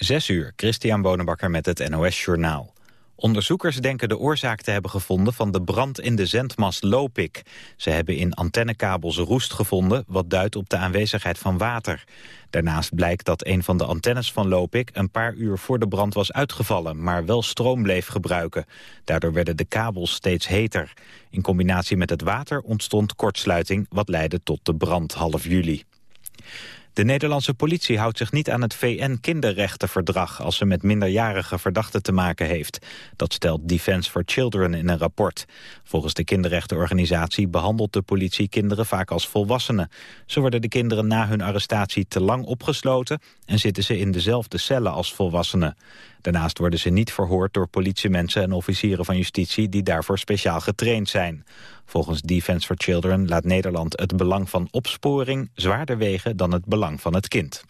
Zes uur, Christian Bonenbakker met het NOS Journaal. Onderzoekers denken de oorzaak te hebben gevonden van de brand in de zendmast Lopik. Ze hebben in antennekabels roest gevonden, wat duidt op de aanwezigheid van water. Daarnaast blijkt dat een van de antennes van Lopik een paar uur voor de brand was uitgevallen, maar wel stroom bleef gebruiken. Daardoor werden de kabels steeds heter. In combinatie met het water ontstond kortsluiting, wat leidde tot de brand half juli. De Nederlandse politie houdt zich niet aan het VN-kinderrechtenverdrag... als ze met minderjarige verdachten te maken heeft. Dat stelt Defense for Children in een rapport. Volgens de kinderrechtenorganisatie behandelt de politie kinderen vaak als volwassenen. Zo worden de kinderen na hun arrestatie te lang opgesloten... en zitten ze in dezelfde cellen als volwassenen. Daarnaast worden ze niet verhoord door politiemensen en officieren van justitie... die daarvoor speciaal getraind zijn. Volgens Defence for Children laat Nederland het belang van opsporing zwaarder wegen dan het belang van het kind.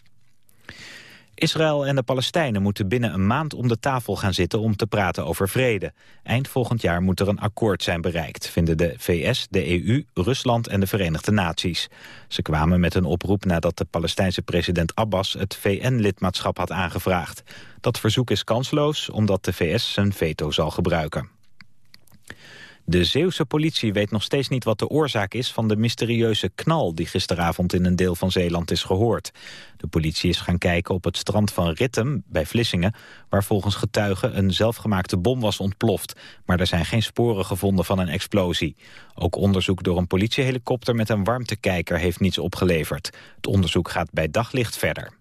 Israël en de Palestijnen moeten binnen een maand om de tafel gaan zitten om te praten over vrede. Eind volgend jaar moet er een akkoord zijn bereikt, vinden de VS, de EU, Rusland en de Verenigde Naties. Ze kwamen met een oproep nadat de Palestijnse president Abbas het VN-lidmaatschap had aangevraagd. Dat verzoek is kansloos omdat de VS zijn veto zal gebruiken. De Zeeuwse politie weet nog steeds niet wat de oorzaak is van de mysterieuze knal die gisteravond in een deel van Zeeland is gehoord. De politie is gaan kijken op het strand van Rittem bij Vlissingen, waar volgens getuigen een zelfgemaakte bom was ontploft. Maar er zijn geen sporen gevonden van een explosie. Ook onderzoek door een politiehelikopter met een warmtekijker heeft niets opgeleverd. Het onderzoek gaat bij daglicht verder.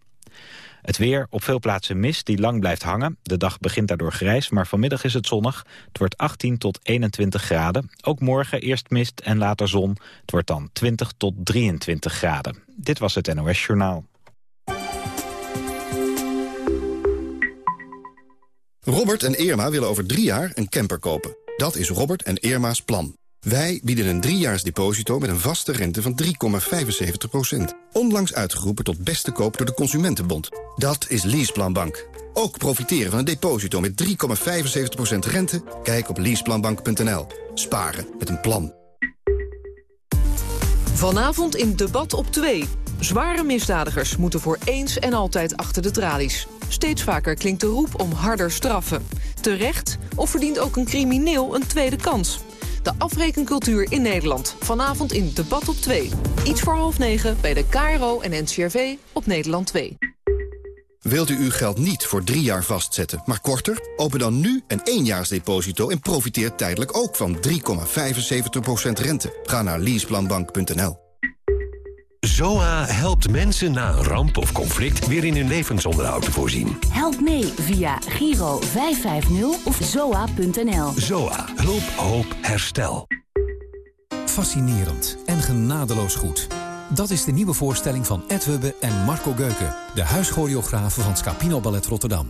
Het weer, op veel plaatsen mist die lang blijft hangen. De dag begint daardoor grijs, maar vanmiddag is het zonnig. Het wordt 18 tot 21 graden. Ook morgen eerst mist en later zon. Het wordt dan 20 tot 23 graden. Dit was het NOS Journaal. Robert en Irma willen over drie jaar een camper kopen. Dat is Robert en Irma's plan. Wij bieden een driejaars deposito met een vaste rente van 3,75%. Onlangs uitgeroepen tot beste koop door de Consumentenbond. Dat is Leaseplanbank. Ook profiteren van een deposito met 3,75% rente? Kijk op leaseplanbank.nl. Sparen met een plan. Vanavond in Debat op 2. Zware misdadigers moeten voor eens en altijd achter de tralies. Steeds vaker klinkt de roep om harder straffen. Terecht of verdient ook een crimineel een tweede kans? De afrekencultuur in Nederland. Vanavond in Debat op 2. Iets voor half negen bij de KRO en NCRV op Nederland 2. Wilt u uw geld niet voor drie jaar vastzetten, maar korter? Open dan nu een éénjaarsdeposito en profiteer tijdelijk ook van 3,75% rente. Ga naar leaseplanbank.nl. ZOA helpt mensen na een ramp of conflict weer in hun levensonderhoud te voorzien. Help mee via Giro 550 of zoa.nl. ZOA. Hulp, hoop, herstel. Fascinerend en genadeloos goed. Dat is de nieuwe voorstelling van Ed Hubbe en Marco Geuken... de huischoreografen van Scapino Ballet Rotterdam.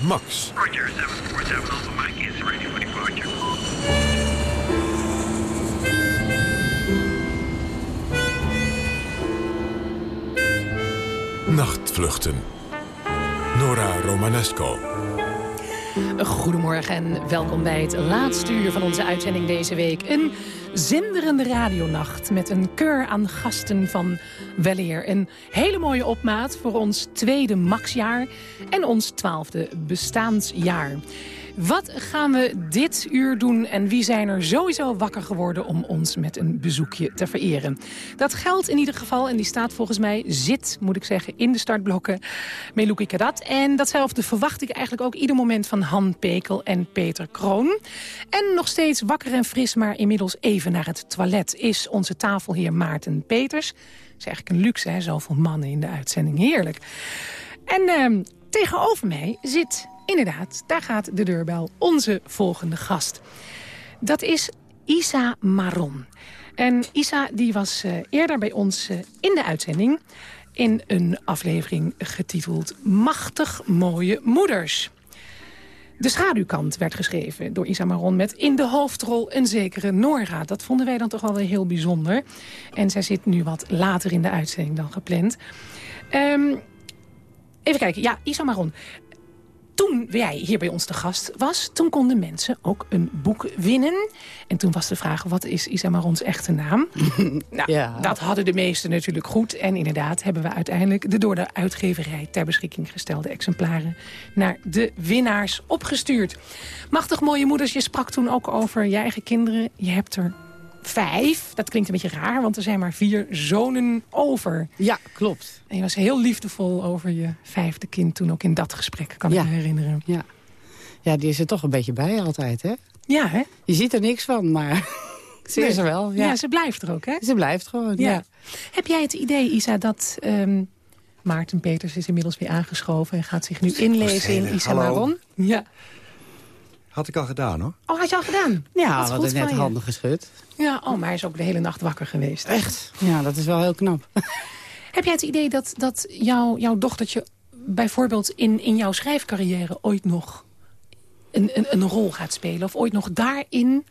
Max. Roger, 747 Alpha Mike is ready for departure. Nachtvluchten. Nora Romanesco. Goedemorgen en welkom bij het laatste uur van onze uitzending deze week. Een zinderende radionacht met een keur aan gasten van weleer. Een hele mooie opmaat voor ons tweede maxjaar en ons twaalfde bestaansjaar. Wat gaan we dit uur doen en wie zijn er sowieso wakker geworden om ons met een bezoekje te vereren? Dat geldt in ieder geval, en die staat volgens mij, zit moet ik zeggen, in de startblokken, Meluki Kadat. En datzelfde verwacht ik eigenlijk ook ieder moment van Han Pekel en Peter Kroon. En nog steeds wakker en fris, maar inmiddels even naar het toilet, is onze tafelheer Maarten Peters. Dat is eigenlijk een luxe, hè, zoveel mannen in de uitzending. Heerlijk. En uh, tegenover mij zit Inderdaad, daar gaat de deurbel. Onze volgende gast. Dat is Isa Maron. En Isa die was uh, eerder bij ons uh, in de uitzending... in een aflevering getiteld Machtig Mooie Moeders. De schaduwkant werd geschreven door Isa Maron met in de hoofdrol een zekere Nora. Dat vonden wij dan toch wel heel bijzonder. En zij zit nu wat later in de uitzending dan gepland. Ehm, even kijken. Ja, Isa Maron toen jij hier bij ons te gast was... toen konden mensen ook een boek winnen. En toen was de vraag, wat is Isa Marons echte naam? nou, Ja. dat hadden de meesten natuurlijk goed. En inderdaad hebben we uiteindelijk de door de uitgeverij... ter beschikking gestelde exemplaren naar de winnaars opgestuurd. Machtig mooie moeders, je sprak toen ook over je eigen kinderen. Je hebt er vijf. Dat klinkt een beetje raar, want er zijn maar vier zonen over. Ja, klopt. En je was heel liefdevol over je vijfde kind toen ook in dat gesprek, kan Ja. ik me herinneren. Ja. ja, die is er toch een beetje bij altijd, hè? Ja, hè? Je ziet er niks van, maar ze is er wel. Ja. Ja, ze blijft er ook, hè? Ze blijft gewoon, ja. Ja. Heb jij het idee, Isa, dat ehm, Maarten Peters is inmiddels weer aangeschoven... en gaat zich nu inlezen in Isa hallo. Maron? Ja. Had ik al gedaan, hoor. Oh, had je al gedaan? Ja, Wat we hadden net handen geschud. Ja, oh, maar hij is ook de hele nacht wakker geweest. Echt? Ja, dat is wel heel knap. Heb jij het idee dat, dat jouw, jouw dochtertje bijvoorbeeld in, in jouw schrijfcarrière... ooit nog een, een, een rol gaat spelen? Of ooit nog daarin...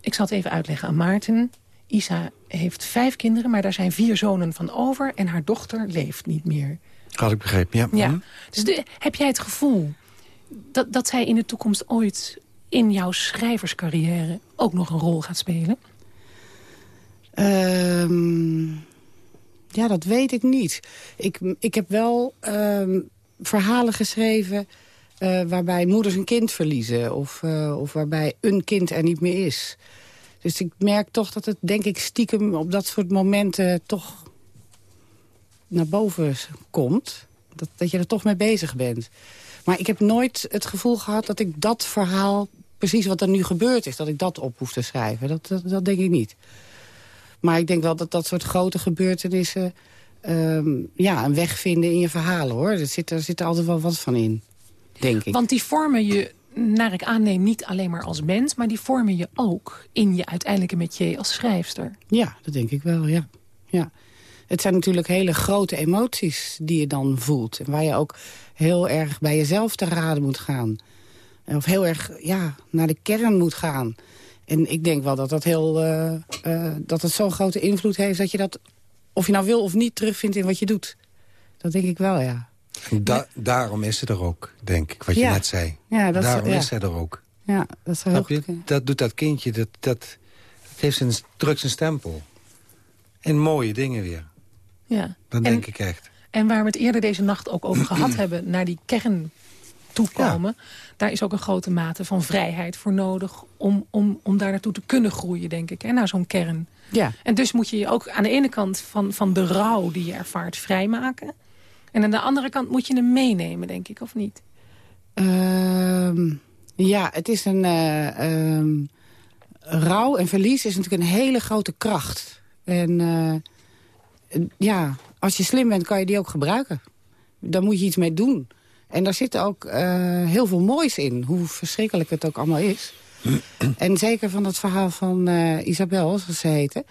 Ik zal het even uitleggen aan Maarten. Isa heeft vijf kinderen, maar daar zijn vier zonen van over... en haar dochter leeft niet meer. Had ik begrepen, ja. Ja. Hm. Dus de, heb jij het gevoel dat, dat zij in de toekomst ooit in jouw schrijverscarrière ook nog een rol gaat spelen? Ehm, ja, dat weet ik niet. Ik, ik heb wel ehm, verhalen geschreven... eh, waarbij moeders een kind verliezen. Of, eh, of waarbij een kind er niet meer is. Dus ik merk toch dat het, denk ik, stiekem op dat soort momenten... toch naar boven komt. Dat, dat je er toch mee bezig bent. Maar ik heb nooit het gevoel gehad dat ik dat verhaal... precies wat er nu gebeurd is, dat ik dat op hoef te schrijven. Dat, dat, dat denk ik niet. Maar ik denk wel dat dat soort grote gebeurtenissen... ehm, ja, een weg vinden in je verhalen, hoor. Er zit, er zit er altijd wel wat van in, denk ik. Want die vormen je, naar ik aanneem, niet alleen maar als mens... maar die vormen je ook in je uiteindelijke métier als schrijfster. Ja, dat denk ik wel, ja. ja. Het zijn natuurlijk hele grote emoties die je dan voelt. En waar je ook heel erg bij jezelf te raden moet gaan. Of heel erg ja, naar de kern moet gaan. En ik denk wel dat dat, heel, eh, dat het zo'n grote invloed heeft... dat je dat, of je nou wil of niet, terugvindt in wat je doet. Dat denk ik wel, ja. Da- daarom is ze er ook, denk ik, wat je net zei. Ja, dat is- daarom ja. is zij er ook. Ja, dat zou heel je? Dat doet dat kindje, dat, dat, dat heeft zijn, drukt zijn stempel. En mooie dingen weer. Ja. Dat En- denk ik echt. En waar we het eerder deze nacht ook over gehad hebben... naar die kern toekomen... daar is ook een grote mate van vrijheid voor nodig... om, om, om daar naartoe te kunnen groeien, denk ik. En naar zo'n kern. Ja. En dus moet je je ook aan de ene kant van, van de rouw die je ervaart vrijmaken. En aan de andere kant moet je hem meenemen, denk ik, of niet? Ehm, ja, het is een... eh, ehm, rouw en verlies is natuurlijk een hele grote kracht. En eh, ja, als je slim bent, kan je die ook gebruiken. Daar moet je iets mee doen. En daar zit ook eh, heel veel moois in, hoe verschrikkelijk het ook allemaal is. en zeker van dat verhaal van eh, Isabel, zoals ze heette...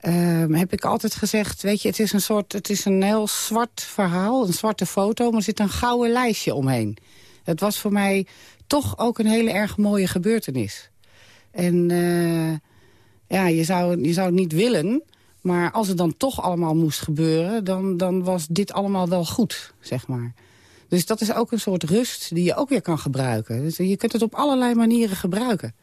ehm, heb ik altijd gezegd, weet je, het is een soort, het is een heel zwart verhaal, een zwarte foto, maar er zit een gouden lijstje omheen. Het was voor mij toch ook een hele erg mooie gebeurtenis. En eh, ja, je zou, je zou het niet willen, maar als het dan toch allemaal moest gebeuren, dan, dan was dit allemaal wel goed, zeg maar. Dus dat is ook een soort rust die je ook weer kan gebruiken. Dus je kunt het op allerlei manieren gebruiken.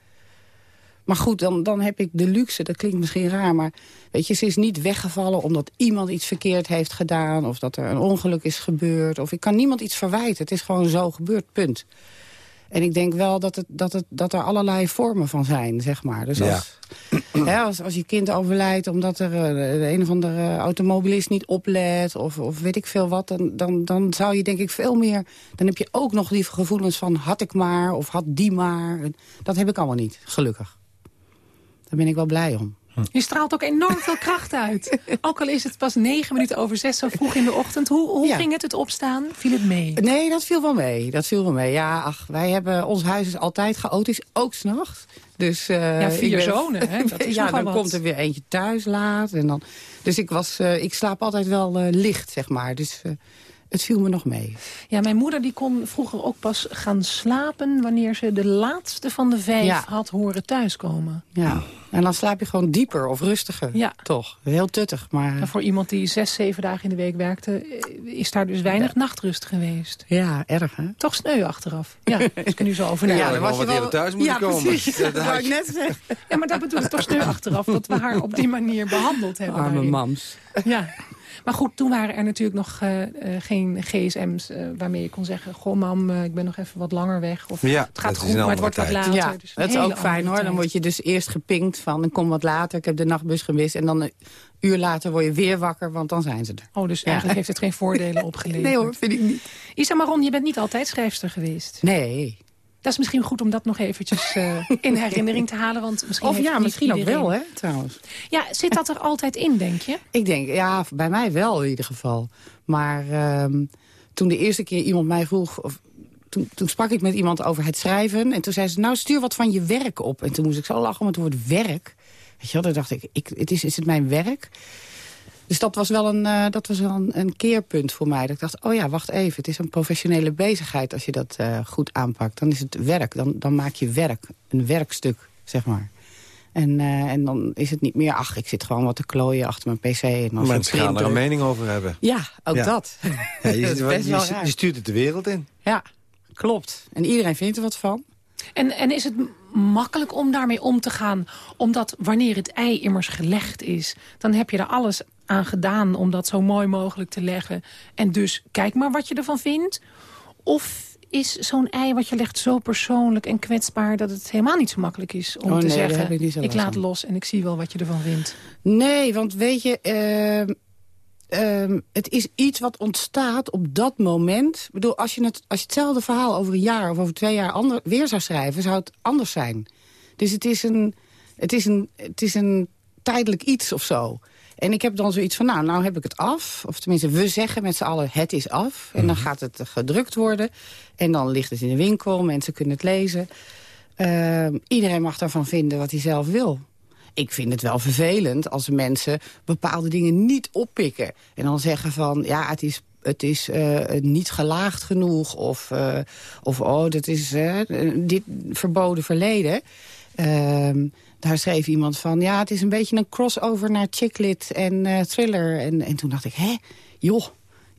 Maar goed, dan, dan heb ik de luxe, dat klinkt misschien raar... maar weet je, ze is niet weggevallen omdat iemand iets verkeerd heeft gedaan... of dat er een ongeluk is gebeurd. Of ik kan niemand iets verwijten. Het is gewoon zo gebeurd, punt. En ik denk wel dat, het, dat, het, dat er allerlei vormen van zijn, zeg maar. Dus Ja. als, hè, als, als je kind overlijdt omdat er eh, een of andere automobilist niet oplet... of, of weet ik veel wat, dan, dan, dan zou je denk ik veel meer... dan heb je ook nog die gevoelens van had ik maar of had die maar. Dat heb ik allemaal niet, gelukkig. Daar ben ik wel blij om. Je straalt ook enorm veel kracht uit. Ook al is het pas negen minuten over zes, zo vroeg in de ochtend. Hoe, hoe Ja. ging het, het opstaan? Viel het mee? Nee, dat viel wel mee. Dat viel wel mee. Ja, ach, wij hebben, ons huis is altijd chaotisch, ook s'nachts. Dus, eh, Ja, vier zonen, hè? Dat is ja, dan wat. komt er weer eentje thuis laat. En dan, dus ik, was, eh, ik slaap altijd wel eh, licht, zeg maar. Dus, het viel me nog mee. Ja, mijn moeder die kon vroeger ook pas gaan slapen... wanneer ze de laatste van de vijf Ja. had horen thuiskomen. Ja. En dan slaap je gewoon dieper of rustiger. Ja. Toch? Heel tuttig, maar... En voor iemand die zes, zeven dagen in de week werkte... eh, is daar dus weinig nachtrust geweest. Ja, erg hè? Toch sneu achteraf. Ja, als ik er nu zo over Ja, dan was je wel thuis moeten ja, komen. precies. Dat Dat wou ik net zeggen. Ja, maar dat bedoel ik toch sneu achteraf... dat we haar op die manier behandeld hebben. Arme daarin. mams. Ja. Maar goed, toen waren er natuurlijk nog eh, eh, geen gsm's... eh, waarmee je kon zeggen... goh mam, ik ben nog even wat langer weg. Of Ja, het gaat goed, maar het wordt wat tijd. later. Ja, Dus dat is ook fijn hoor. Dan word je dus eerst gepinkt van... dan kom wat later, ik heb de nachtbus gemist. En dan een uur later word je weer wakker, want dan zijn ze er. Oh, dus eigenlijk heeft het geen voordelen opgeleverd. Nee hoor, vind ik niet. Isa Maron, je bent niet altijd schrijfster geweest. Nee. Dat is misschien goed om dat nog eventjes eh, in herinnering te halen. Want misschien Of ja, misschien ook wel hè, trouwens. Ja, zit dat er altijd in, denk je? Ik denk, ja, bij mij wel in ieder geval. Maar ehm, toen de eerste keer iemand mij vroeg... Of, toen, toen sprak ik met iemand over het schrijven. En toen zei ze, nou stuur wat van je werk op. En toen moest ik zo lachen om het woord werk. Weet je wel, toen dacht ik, ik het is, is het mijn werk? Dus dat was wel, een, eh, dat was wel een, een keerpunt voor mij. Dat ik dacht, oh ja, wacht even. Het is een professionele bezigheid als je dat eh, goed aanpakt. Dan is het werk. Dan, dan maak je werk. Een werkstuk, zeg maar. En, eh, en dan is het niet meer, ach, ik zit gewoon wat te klooien achter mijn pc. En dan Mensen gaan er een mening over hebben. Ja, ook Ja. dat. Ja, je, Dat is best je- wel je, raar. stuurt het de wereld in. Ja, klopt. En iedereen vindt er wat van. En, en is het makkelijk om daarmee om te gaan? Omdat wanneer het ei immers gelegd is... dan heb je er alles aan gedaan om dat zo mooi mogelijk te leggen. En dus kijk maar wat je ervan vindt. Of is zo'n ei wat je legt zo persoonlijk en kwetsbaar... dat het helemaal niet zo makkelijk is om Oh, te nee, zeggen... ik last laat los en ik zie wel wat je ervan vindt. Nee, want weet je, ehm, ehm, het is iets wat ontstaat op dat moment. Ik bedoel, als je, het, als je hetzelfde verhaal over een jaar of over twee jaar ander, weer zou schrijven... zou het anders zijn. Dus het is een, het is een, het is een tijdelijk iets of zo. En ik heb dan zoiets van, nou, nou heb ik het af. Of tenminste, we zeggen met z'n allen, het is af. En dan gaat het gedrukt worden. En dan ligt het in de winkel, mensen kunnen het lezen. Ehm, iedereen mag daarvan vinden wat hij zelf wil. Ik vind het wel vervelend als mensen bepaalde dingen niet oppikken. En dan zeggen van, ja, het is, het is eh, niet gelaagd genoeg. Of, eh, of oh, dat is eh, dit verboden verleden. Daar schreef iemand van, ja, het is een beetje een crossover naar chicklit en eh, thriller. En, en toen dacht ik, hè, joh,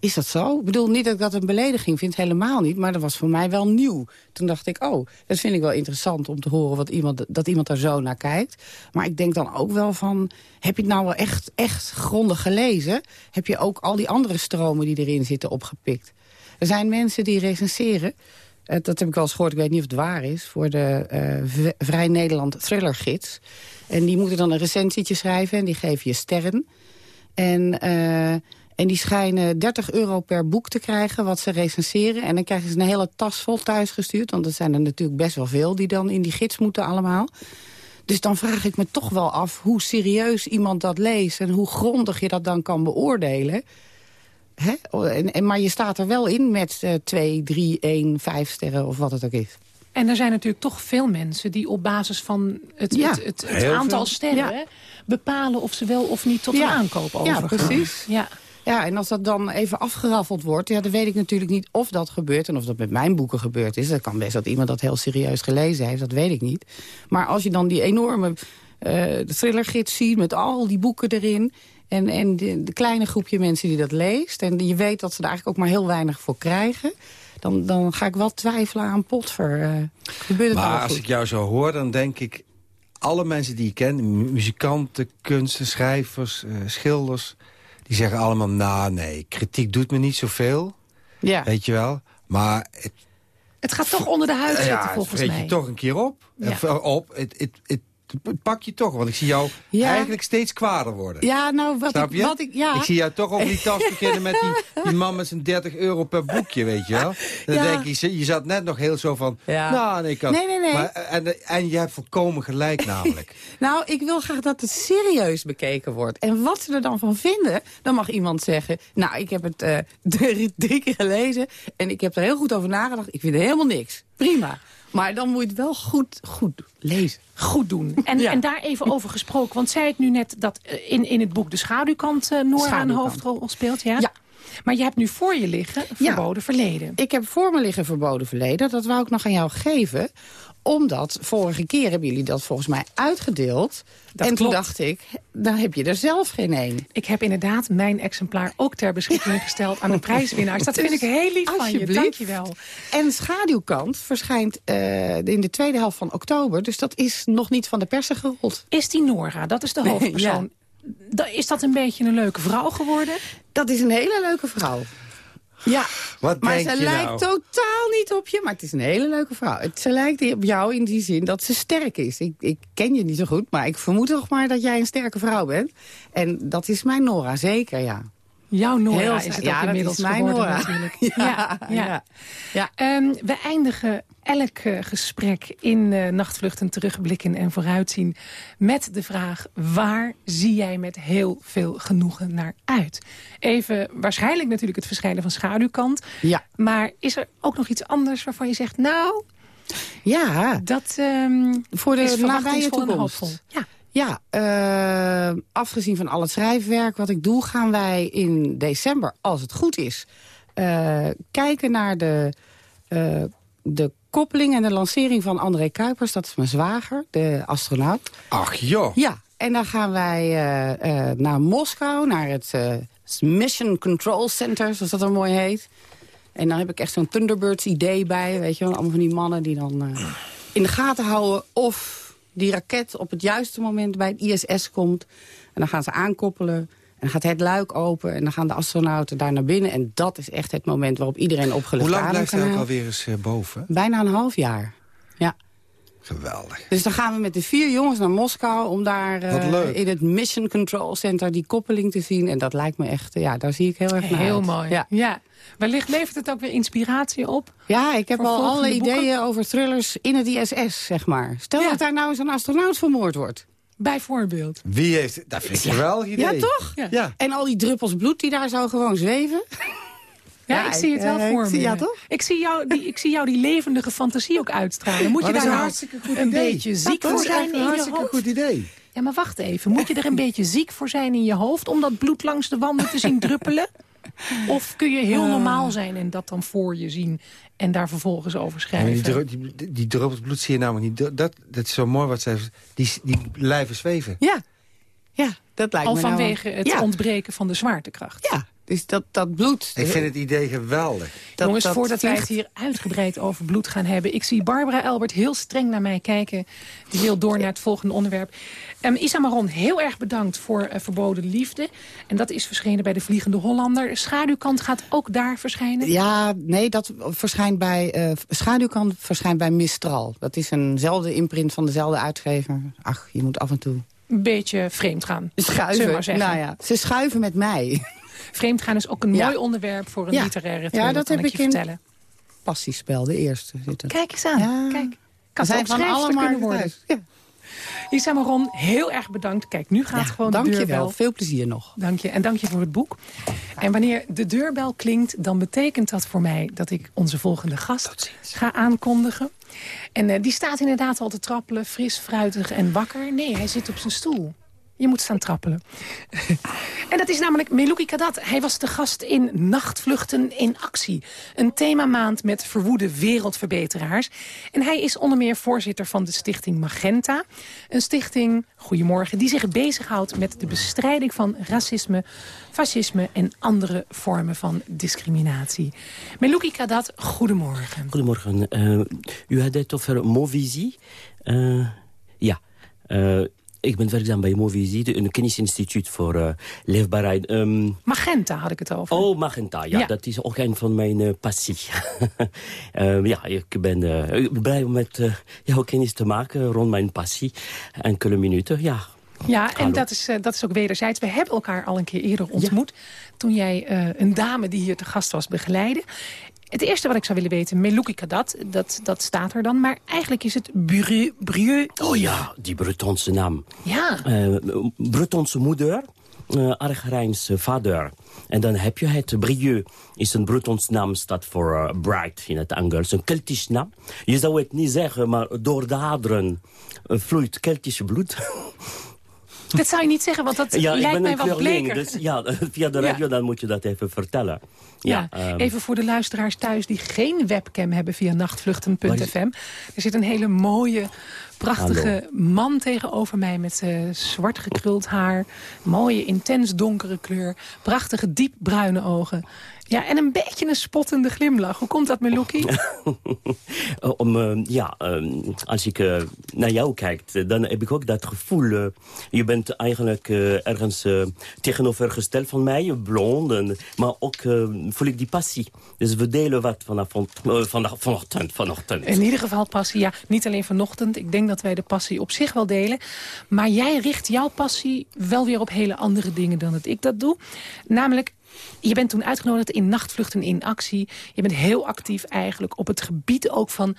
is dat zo? Ik bedoel, niet dat ik dat een belediging vind, helemaal niet. Maar dat was voor mij wel nieuw. Toen dacht ik, oh, dat vind ik wel interessant om te horen... Wat iemand, dat iemand daar zo naar kijkt. Maar ik denk dan ook wel van... heb je het nou wel echt, echt grondig gelezen? Heb je ook al die andere stromen die erin zitten opgepikt? Er zijn mensen die recenseren... eh, dat heb ik wel eens gehoord, ik weet niet of het waar is... voor de eh, Vrij Nederland Thriller Gids. En die moeten dan een recensietje schrijven en die geven je sterren. En, eh, en die schijnen 30 euro per boek te krijgen wat ze recenseren. En dan krijgen ze een hele tas vol thuisgestuurd. Want er zijn er natuurlijk best wel veel die dan in die gids moeten allemaal. Dus dan vraag ik me toch wel af hoe serieus iemand dat leest... en hoe grondig je dat dan kan beoordelen. Hè? En, en, maar je staat er wel in met eh 2, 3, 1, 5 sterren of wat het ook is. En er zijn natuurlijk toch veel mensen die op basis van het, Ja, het, het, aantal veel. sterren... Ja. bepalen of ze wel of niet tot Ja. een aankoop Ja, overgaan. precies. Ja. Ja, en als dat dan even afgeraffeld wordt... Ja, dan weet ik natuurlijk niet of dat gebeurt... en of dat met mijn boeken gebeurd is. Dat kan best dat iemand dat heel serieus gelezen heeft, dat weet ik niet. Maar als je dan die enorme eh thrillergids ziet... met al die boeken erin... en, en de, de kleine groepje mensen die dat leest... en je weet dat ze er eigenlijk ook maar heel weinig voor krijgen... dan, dan ga ik wel twijfelen aan Potver. eh gebeurt het Maar als ik jou zo hoor, dan denk ik... alle mensen die ik ken, mu- muzikanten, kunsten, schrijvers, eh, schilders... die zeggen allemaal, nou nee, kritiek doet me niet zoveel. Ja. Weet je wel? Maar het, Het gaat toch onder de huid zitten, ja, volgens mij. je toch een keer op. Ja. Of, eh, op. Het, het, het, het pak je toch, want ik zie jou Ja. eigenlijk steeds kwader worden. Ja, nou, wat Snap ik, je? wat ik... Ja. Ik zie jou toch over die tas beginnen met die, die man met zijn 30 euro per boekje, weet je wel. Dan denk je, je zat net nog heel zo van... Ja. Nou, nee, ik kan... Nee, nee, nee. Maar, en, en je hebt volkomen gelijk namelijk. Nou, ik wil graag dat het serieus bekeken wordt. En wat ze er dan van vinden, dan mag iemand zeggen... nou, ik heb het eh, drie, drie keer gelezen en ik heb er heel goed over nagedacht. Ik vind er helemaal niks. Prima. Maar dan moet je het wel goed, goed lezen. Goed doen. En, Ja. en daar even over gesproken. Want zei ik nu net dat eh, in, in het boek De Schaduwkant eh Nora een hoofdrol speelt. Ja? Ja. Maar je hebt nu voor je liggen verboden verleden. Ik heb voor me liggen verboden verleden. Dat wou ik nog aan jou geven omdat vorige keer hebben jullie dat volgens mij uitgedeeld. Dat en klopt. toen dacht ik, dan heb je er zelf geen één. Ik heb inderdaad mijn exemplaar ook ter beschikking gesteld aan de prijswinnaars. Dat vind ik heel lief van je. Dankjewel. En Schaduwkant verschijnt eh, in de tweede helft van oktober. Dus dat is nog niet van de persen gerold. Is die Nora, dat is de hoofdpersoon. Is dat een beetje een leuke vrouw geworden? Dat is een hele leuke vrouw. Ja, Wat maar denk ze je lijkt nou? totaal niet op je. Maar het is een hele leuke vrouw. Het, ze lijkt op jou in die zin dat ze sterk is. Ik, ik ken je niet zo goed, maar ik vermoed toch maar dat jij een sterke vrouw bent. En dat is mijn Nora, zeker, ja. Jouw Nora Heel is het ja, ook dat inmiddels is mijn geworden Nora. natuurlijk. Ja, ja. ja. Ehm, we eindigen elk eh, gesprek in eh, Nachtvluchten terugblikken en vooruitzien... met de vraag, waar zie jij met heel veel genoegen naar uit? Even, waarschijnlijk natuurlijk het verschijnen van Schaduwkant. Ja. Maar is er ook nog iets anders waarvan je zegt... nou, Ja, dat ehm, voor de nabije toekomst. Ja. Ja, eh, afgezien van al het schrijfwerk wat ik doe... gaan wij in december, als het goed is... eh, kijken naar de, eh, de koppeling en de lancering van André Kuipers. Dat is mijn zwager, de astronaut. Ach joh. Ja, en dan gaan wij naar Moskou, naar het Mission Control Center... zoals dat dan mooi heet. En dan heb ik echt zo'n Thunderbirds idee bij. Weet je wel, allemaal van die mannen die dan in de gaten houden... of die raket op het juiste moment bij het ISS komt. En dan gaan ze aankoppelen. En dan gaat het luik open en dan gaan de astronauten daar naar binnen. En dat is echt het moment waarop iedereen opgelucht Hoe lang blijft hij ook alweer eens eh, boven? Bijna een half jaar. Ja. Geweldig. Dus dan gaan we met de vier jongens naar Moskou... om daar eh, in het Mission Control Center die koppeling te zien. En dat lijkt me echt, ja, daar zie ik heel erg naar Heel uit. mooi. Ja. Ja. Wellicht levert het ook weer inspiratie op. Ja, ik heb al alle boeken? ideeën over thrillers in het ISS, zeg maar. Stel Ja. dat daar nou eens een astronaut vermoord wordt. Bijvoorbeeld. Wie heeft... Dat vind ik Ja. een geweldig idee. Ja, toch? Ja. Ja. En al die druppels bloed die daar zo gewoon zweven. Ja, Ja, ik zie het wel eh, voor ik me. zie- ja, toch? Ik zie, jou, die, ik zie jou die levendige fantasie ook uitstralen. Moet je Maar dat daar is een nou hartstikke goed een idee. beetje Dat ziek is voor zijn een in je hartstikke hoofd? goed idee. Ja, maar wacht even. Moet je er een beetje ziek voor zijn in je hoofd... om dat bloed langs de wanden te zien druppelen? Of kun je heel normaal zijn en dat dan voor je zien... en daar vervolgens over Ja, schrijven? die, die, die druppels bloed zie je namelijk niet. Dat, dat, dat is zo mooi wat zij... Die, die blijven zweven. Ja, ja dat lijkt Al me nou- vanwege het ja. ontbreken van de zwaartekracht. Ja, dus dat, dat bloed... Ik vind het idee geweldig. dat, Jongens, dat voordat wij het hier uitgebreid over bloed gaan hebben... ik zie Barbara Elbert heel streng naar mij kijken. Die wil door naar het volgende onderwerp. Um, Isa Maron, heel erg bedankt voor eh, Verboden Liefde. En dat is verschenen bij de Vliegende Hollander. Schaduwkant gaat ook daar verschijnen. Ja, nee, dat verschijnt bij... eh Schaduwkant verschijnt bij Mistral. Dat is eenzelfde imprint van dezelfde uitgever. Ach, je moet af en toe Een beetje vreemd gaan. Schuiven. maar zeggen. Nou ja, ze schuiven met mij. Vreemd gaan is ook een Ja. mooi onderwerp voor een Ja. literaire Ja, thriller, dat kan heb ik je in- vertellen. Passiespel, de eerste. Er. Kijk eens aan. Ja. Kijk. Kan zijn van schrijfster alle kunnen markten worden. thuis. Ja. Isa Maron, heel erg bedankt. Kijk, nu gaat Ja, gewoon de dank je deurbel. wel. Veel plezier nog. Dank je. En dank je voor het boek. En wanneer de deurbel klinkt, dan betekent dat voor mij... dat ik onze volgende gast ga aankondigen. En eh, die staat inderdaad al te trappelen, fris, fruitig en wakker. Nee, hij zit op zijn stoel. Je moet staan trappelen. en dat is namelijk Meluki Kadat. Hij was de gast in Nachtvluchten in Actie. Een themamaand met verwoede wereldverbeteraars. En hij is onder meer voorzitter van de stichting Magenta. Een stichting, goedemorgen, die zich bezighoudt met de bestrijding van racisme, fascisme en andere vormen van discriminatie. Meluki Kadat, goedemorgen. Goedemorgen. Eh, u had het over Movisie. Eh, ja, Eh, ik ben werkzaam bij Movisie, een kennisinstituut voor eh, leefbaarheid. Ehm, Magenta had ik het over. Oh, Magenta, ja, Ja. dat is ook een van mijn eh, passie. Ehm, ja, ik ben eh, ik ben blij om met jouw kennis te maken rond mijn passie. Enkele minuten, ja. Ja, en Hallo. dat is, dat is ook wederzijds. We hebben elkaar al een keer eerder ontmoet. Toen jij een dame die hier te gast was begeleidde. Het eerste wat ik zou willen weten, Meluki Kadat, dat, dat staat er dan. Maar eigenlijk is het Brieux. Brieux Oh ja, die Bretonse naam. Ja. Eh, Bretonse moeder, uh, Argerijnse vader. En dan heb je het Brieux, is een Bretons naam, staat voor eh, bright in het Engels. Een Keltisch naam. Je zou het niet zeggen, maar door de aderen eh, vloeit Keltisch bloed. Dat zou je niet zeggen, want dat ja, ik lijkt ben mij wat bleker. dus ja, via de radio dan moet je dat even vertellen. Ja, ehm, even voor de luisteraars thuis die geen webcam hebben via nachtvluchten.fm. Er zit een hele mooie, prachtige man tegenover mij met zwart gekruld haar. Mooie, intens donkere kleur. Prachtige, diep bruine ogen. Ja, en een beetje een spottende glimlach. Hoe komt dat, Meluki? Eh, om, eh, ja, eh, als ik eh, naar jou kijk, dan heb ik ook dat gevoel. je bent eigenlijk ergens tegenovergesteld van mij, blond. En, maar ook voel ik die passie. Dus we delen wat vanavond, vanaf, vanochtend. vanochtend. In ieder geval passie, ja. Niet alleen vanochtend. Ik denk dat wij de passie op zich wel delen. Maar jij richt jouw passie wel weer op hele andere dingen dan dat ik dat doe. Namelijk, je bent toen uitgenodigd in Nachtvluchten in Actie. Je bent heel actief eigenlijk op het gebied ook van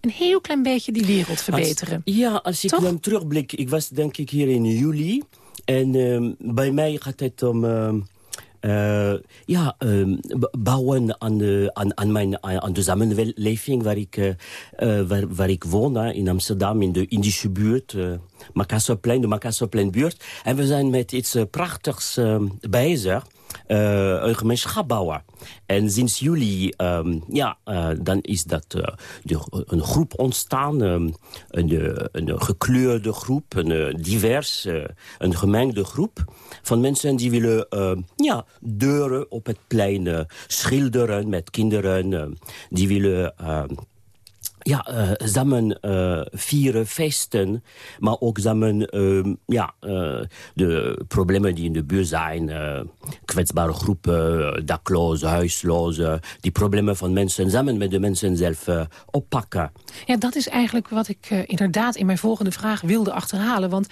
een heel klein beetje die wereld verbeteren. Als- ja, als ik dan terugblik, ik was denk ik hier in juli. En ehm, bij mij gaat het om... ehm, eh, ja, ehm, bouwen aan de, aan, aan, mijn, aan de samenleving waar ik, eh, eh, waar, waar ik woon, in Amsterdam, in de Indische buurt, Makassarplein, de Makassarpleinbuurt. En we zijn met iets prachtigs bezig. Eh, een gemeenschap bouwen. En sinds juli, ehm, ja, eh, dan is dat eh, een groep ontstaan. ehm, een, een gekleurde groep, een divers, een gemengde groep. Van mensen die willen ehm, ja, deuren op het plein schilderen met kinderen. die willen... ja, eh, samen eh, vieren, feesten, maar ook samen ehm, ja, eh, de problemen die in de buurt zijn, kwetsbare groepen, daklozen, huislozen, die problemen van mensen samen met de mensen zelf oppakken. Ja, dat is eigenlijk wat ik inderdaad in mijn volgende vraag wilde achterhalen. Want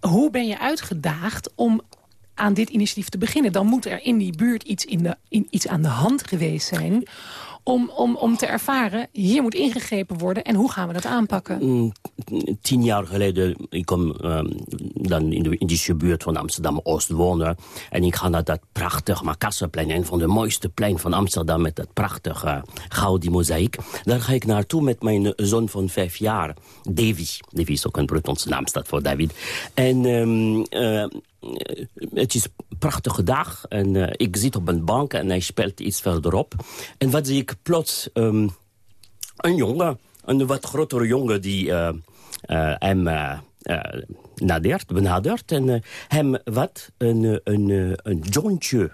hoe ben je uitgedaagd om aan dit initiatief te beginnen? Dan moet er in die buurt iets, in de, in, iets aan de hand geweest zijn... Om, om, om te ervaren, hier moet ingegrepen worden... en hoe gaan we dat aanpakken? Mm, Tien jaar geleden, ik kom ehm, dan in de Indische buurt van Amsterdam-Oost wonen. En ik ga naar dat prachtig Makassarplein, een van de mooiste plein van Amsterdam... met dat prachtige gouden mozaïek. Daar ga ik naartoe met mijn zoon van vijf jaar, Davy. Davy is ook een Bretonse naam, staat voor David. En ehm, eh, het is een prachtige dag en eh, ik zit op een bank en hij speelt iets verderop. En wat zie ik plots? ehm, een jongen, een wat grotere jongen die eh, eh, hem eh, eh, nadert, benadert en eh, hem wat? Een, eh, een, eh, een jointje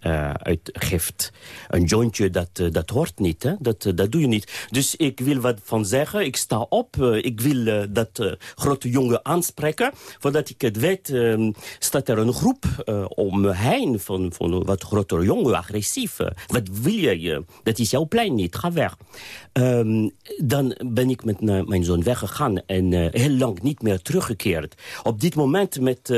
eh, uitgeeft. Een jointje, dat, eh, dat hoort niet, hè? Dat, eh, dat doe je niet. Dus ik wil wat van zeggen, ik sta op, ik wil dat grote jongen aanspreken. Voordat ik het weet, eh, staat er een groep om me heen van, van wat grotere jongen, agressief. wat wil je? Dat is jouw plein niet, ga weg. Ehm, dan ben ik met mijn zoon weggegaan en heel lang niet meer teruggekeerd. Op dit moment met...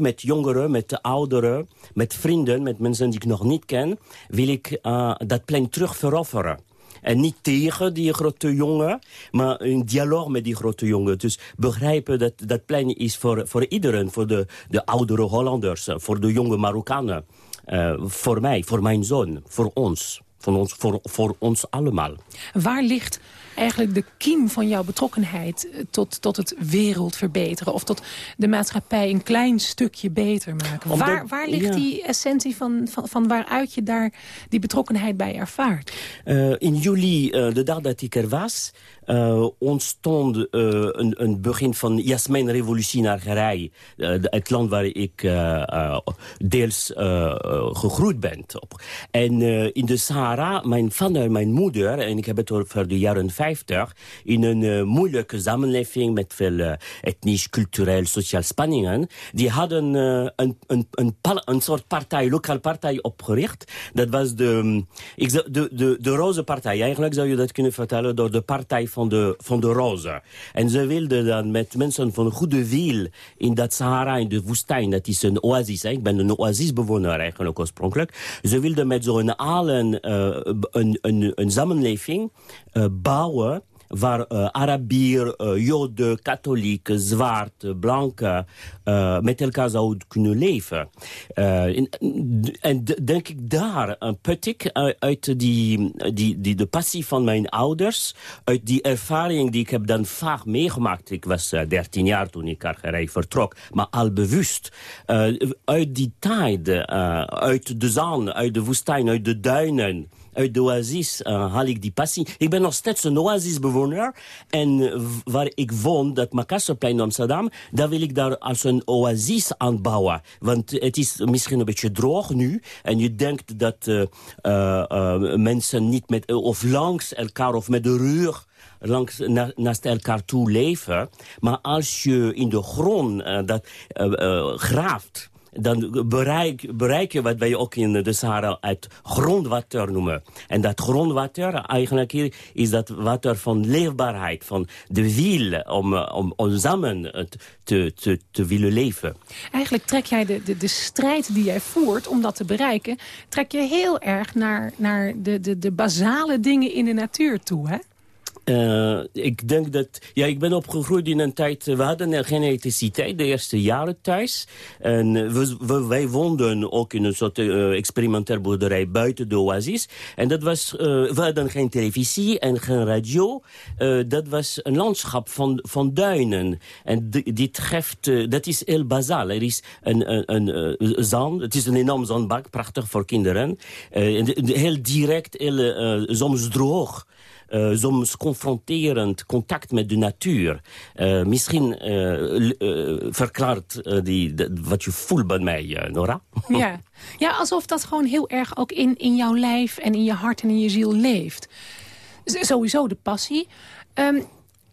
met jongeren, met de ouderen, met vrienden, met mensen die ik nog niet ken, wil ik eh, dat plein terug veroveren. En niet tegen die grote jongen, maar in dialoog met die grote jongen. Dus begrijpen dat dat plein is voor, voor iedereen. Voor de, de oudere Hollanders, voor de jonge Marokkanen. eh, voor mij, voor mijn zoon, voor ons. Voor ons, voor, voor ons allemaal. Waar ligt eigenlijk de kiem van jouw betrokkenheid eh, tot, tot het wereld verbeteren? Of tot de maatschappij een klein stukje beter maken? Omdat- waar, waar ligt ja. die essentie van, van, van waaruit je daar die betrokkenheid bij ervaart? Eh, in juli, eh, de dag dat ik er was, eh, ontstond eh, een, een begin van Jasmijn-revolutie naar Algerije. Eh, de- het land waar ik deels gegroeid ben. En in de Sahara, mijn vader en mijn moeder, en ik heb het over de jaren 50, in een moeilijke samenleving met veel etnisch, cultureel, sociaal spanningen, die hadden een, een, een, een soort partij, lokaal partij opgericht. Dat was de, mm, ik zou- de, de, de roze partij. Eigenlijk zou je dat kunnen vertellen door de partij van de, van de roze. En ze wilden dan met mensen van goede wil in dat Sahara, in de woestijn, dat is een oasis. Ik ben een oasisbewoner eigenlijk oorspronkelijk. Ze wilden met zo'n allen eh, een, een, een samenleving eh, bouwen waar uh, Arabier, uh, Joden, katholieken, zwarte, blanken uh, met elkaar zouden kunnen leven. In, en denk ik daar put ik uit die, die, die, de passie van mijn ouders, uit die ervaring die ik heb dan vaak meegemaakt. Ik was 13 jaar toen ik Algerije vertrok, maar al bewust. uit die tijd, uit de zon, uit de woestijn, uit de duinen uit de oasis uh, haal ik die passie. Ik ben nog steeds een oasisbewoner. En waar ik woon, dat Makassarplein Amsterdam... daar wil ik daar als een oasis aanbouwen. Want het is misschien een beetje droog nu. En je denkt dat uh, mensen niet met, of langs elkaar of met de rug langs, na, naast elkaar toe leven. Maar als je in de grond dat graaft dan bereik, bereik je wat wij ook in de Sahara het grondwater noemen. En dat grondwater, eigenlijk is dat water van leefbaarheid, van de wil om, om, om samen te, te, te willen leven. Eigenlijk trek jij de, de, de strijd die jij voert om dat te bereiken, trek je heel erg naar, naar de, de, de basale dingen in de natuur toe, hè? Uh, ik denk dat... Ja, ik ben opgegroeid in een tijd... We hadden geen elektriciteit de eerste jaren thuis. En we, we, wij woonden ook in een soort uh, experimenteel boerderij buiten de oasis. En dat was... Uh, we hadden geen televisie en geen radio. dat was een landschap van, van duinen. En dit geeft... dat is heel bazaal. Er is een, een, een zand. Het is een enorm zandbak. Prachtig voor kinderen. heel direct, heel, soms droog. Soms confronterend contact met de natuur. Uh, misschien uh, verklaart die, wat je voelt bij mij, Nora. Ja. ja, alsof dat gewoon heel erg ook in, in jouw lijf en in je hart en in je ziel leeft. Sowieso de passie. Um,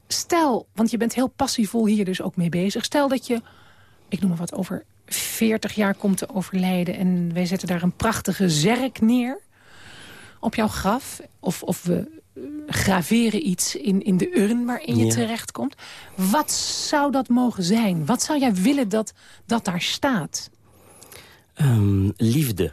stel, want je bent heel passievol hier dus ook mee bezig. Stel dat je, ik noem maar wat, over 40 jaar komt te overlijden... en wij zetten daar een prachtige zerk neer op jouw graf. Of, of we graveren iets in, in de urn waarin je ja. terechtkomt. Wat zou dat mogen zijn? Wat zou jij willen dat, dat daar staat? Um, liefde.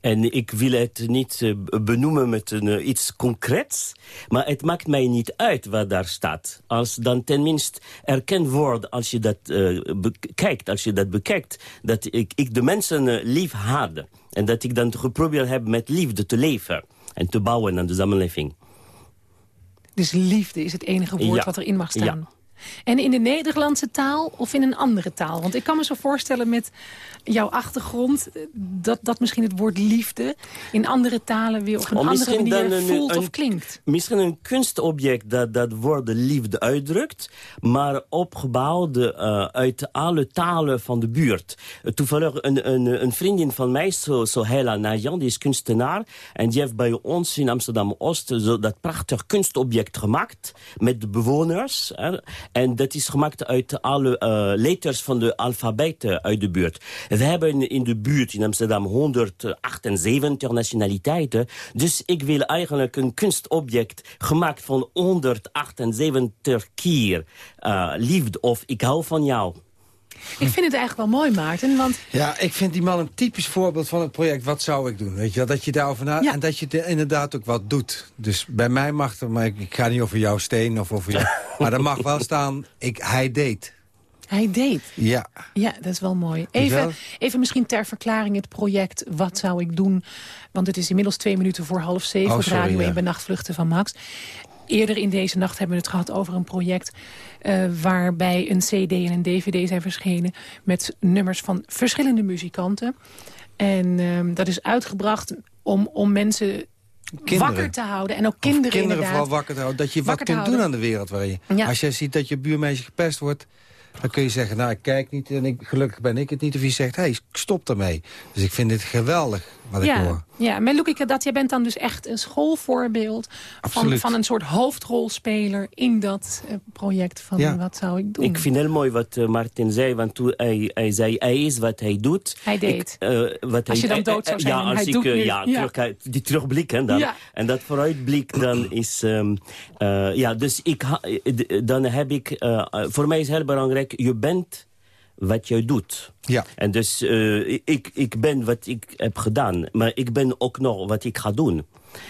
En ik wil het niet uh, benoemen met een, uh, iets concreets. Maar het maakt mij niet uit wat daar staat. Als dan tenminste erkend wordt als je dat uh, bekijkt, als je dat bekijkt, dat ik, ik de mensen lief had. En dat ik dan geprobeerd heb met liefde te leven en te bouwen aan de samenleving. Dus liefde is het enige woord ja. wat erin mag staan. Ja. En in de Nederlandse taal of in een andere taal? Want ik kan me zo voorstellen met jouw achtergrond... dat, dat misschien het woord liefde in andere talen weer op een andere manier een, voelt een, of klinkt. Misschien een kunstobject dat dat woord liefde uitdrukt... maar opgebouwd uh, uit alle talen van de buurt. Toevallig een, een, een, vriendin van mij, zo, zo Hela Najan, die is kunstenaar... en die heeft bij ons in Amsterdam-Oost dat prachtig kunstobject gemaakt... met de bewoners... En dat is gemaakt uit alle uh, letters van de alfabeten uit de buurt. We hebben in de buurt in Amsterdam 178 nationaliteiten. Dus ik wil eigenlijk een kunstobject gemaakt van 178 keer uh, liefde of ik hou van jou. Ik vind het eigenlijk wel mooi, Maarten. Want... Ja, ik vind die man een typisch voorbeeld van het project Wat zou ik doen? Weet je wel? Dat je daarover na ja. en dat je er inderdaad ook wat doet. Dus bij mij mag er, maar ik, ik ga niet over jouw steen of over jou. maar er mag wel staan, ik, hij deed. Hij deed? Ja. Ja, dat is wel mooi. Even, even misschien ter verklaring het project Wat zou ik doen? Want het is inmiddels twee minuten voor half zeven. Oh, op sorry, Radio 1 ja. bij Nachtvluchten van Max. Eerder in deze nacht hebben we het gehad over een project... Uh, waarbij een cd en een dvd zijn verschenen... met nummers van verschillende muzikanten. En uh, dat is uitgebracht om, om mensen Kinderen. wakker te houden. En ook kinderen, of kinderen inderdaad. vooral wakker te houden. Dat je Wakker wat kunt doen aan de wereld. Waar je, Ja. Als jij ziet dat je buurmeisje gepest wordt... dan kun je zeggen, nou, ik kijk niet en ik, gelukkig ben ik het niet. Of je zegt, hé, hey, stop daarmee. Dus ik vind dit geweldig wat ik ja, hoor. ja, maar Loekike, dat jij bent dan dus echt een schoolvoorbeeld... Van, van een soort hoofdrolspeler in dat uh, project van Ja. wat zou ik doen. Ik vind heel mooi wat uh, Martin zei, want toen hij, hij zei, hij is wat hij doet. Hij deed. Ik, uh, wat Als je hij, dan dood zou zijn Ja, als hij ik, doet uh, nu. ja, Ja. Terug, die terugblik, hè, dan. Ja. En dat vooruitblik dan is... Um, uh, ja, dus ik ha, dan heb ik... Uh, voor mij is heel belangrijk, je bent wat je doet. Ja. En dus uh, ik, ik ben wat ik heb gedaan, maar ik ben ook nog wat ik ga doen.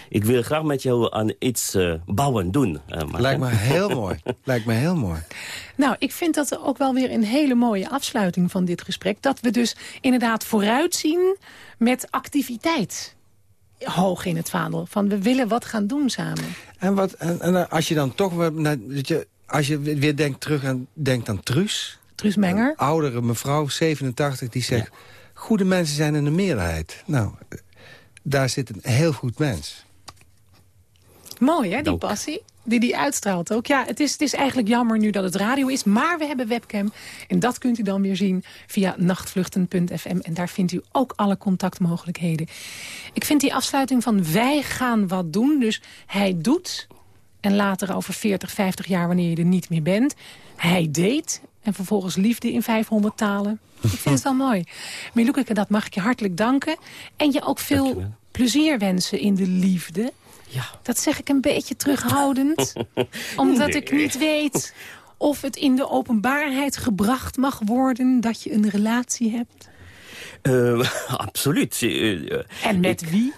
ik wil graag met jou aan iets uh, bouwen doen. Uh, Lijkt me heel mooi. Lijkt me heel mooi. Nou, ik vind dat ook wel weer een hele mooie afsluiting van dit gesprek. Dat we dus inderdaad vooruitzien met activiteit hoog in het vaandel. Van we willen wat gaan doen samen. En, wat, en, en als je dan toch... Dat je, als je weer denkt terug aan, denkt aan Truus... Truus Menger. Een oudere mevrouw, 87, die zegt... goede mensen zijn in de meerderheid. Nou, daar zit een heel goed mens. Mooi, hè, die passie? Die die uitstraalt ook. Ja, het is, het is eigenlijk jammer nu dat het radio is, maar we hebben webcam. En dat kunt u dan weer zien via nachtvluchten.fm. En daar vindt u ook alle contactmogelijkheden. Ik vind die afsluiting van wij gaan wat doen. Dus hij doet en later over 40, 50 jaar wanneer je er niet meer bent. Hij deed en vervolgens liefde in 500 talen. Ik vind het wel mooi. Miloukeke, dat mag ik je hartelijk danken. En je ook veel plezier wensen in de liefde. Ja. Dat zeg ik een beetje terughoudend. omdat ik niet weet of het in de openbaarheid gebracht mag worden... dat je een relatie hebt. Uh, absoluut. Uh, en met wie?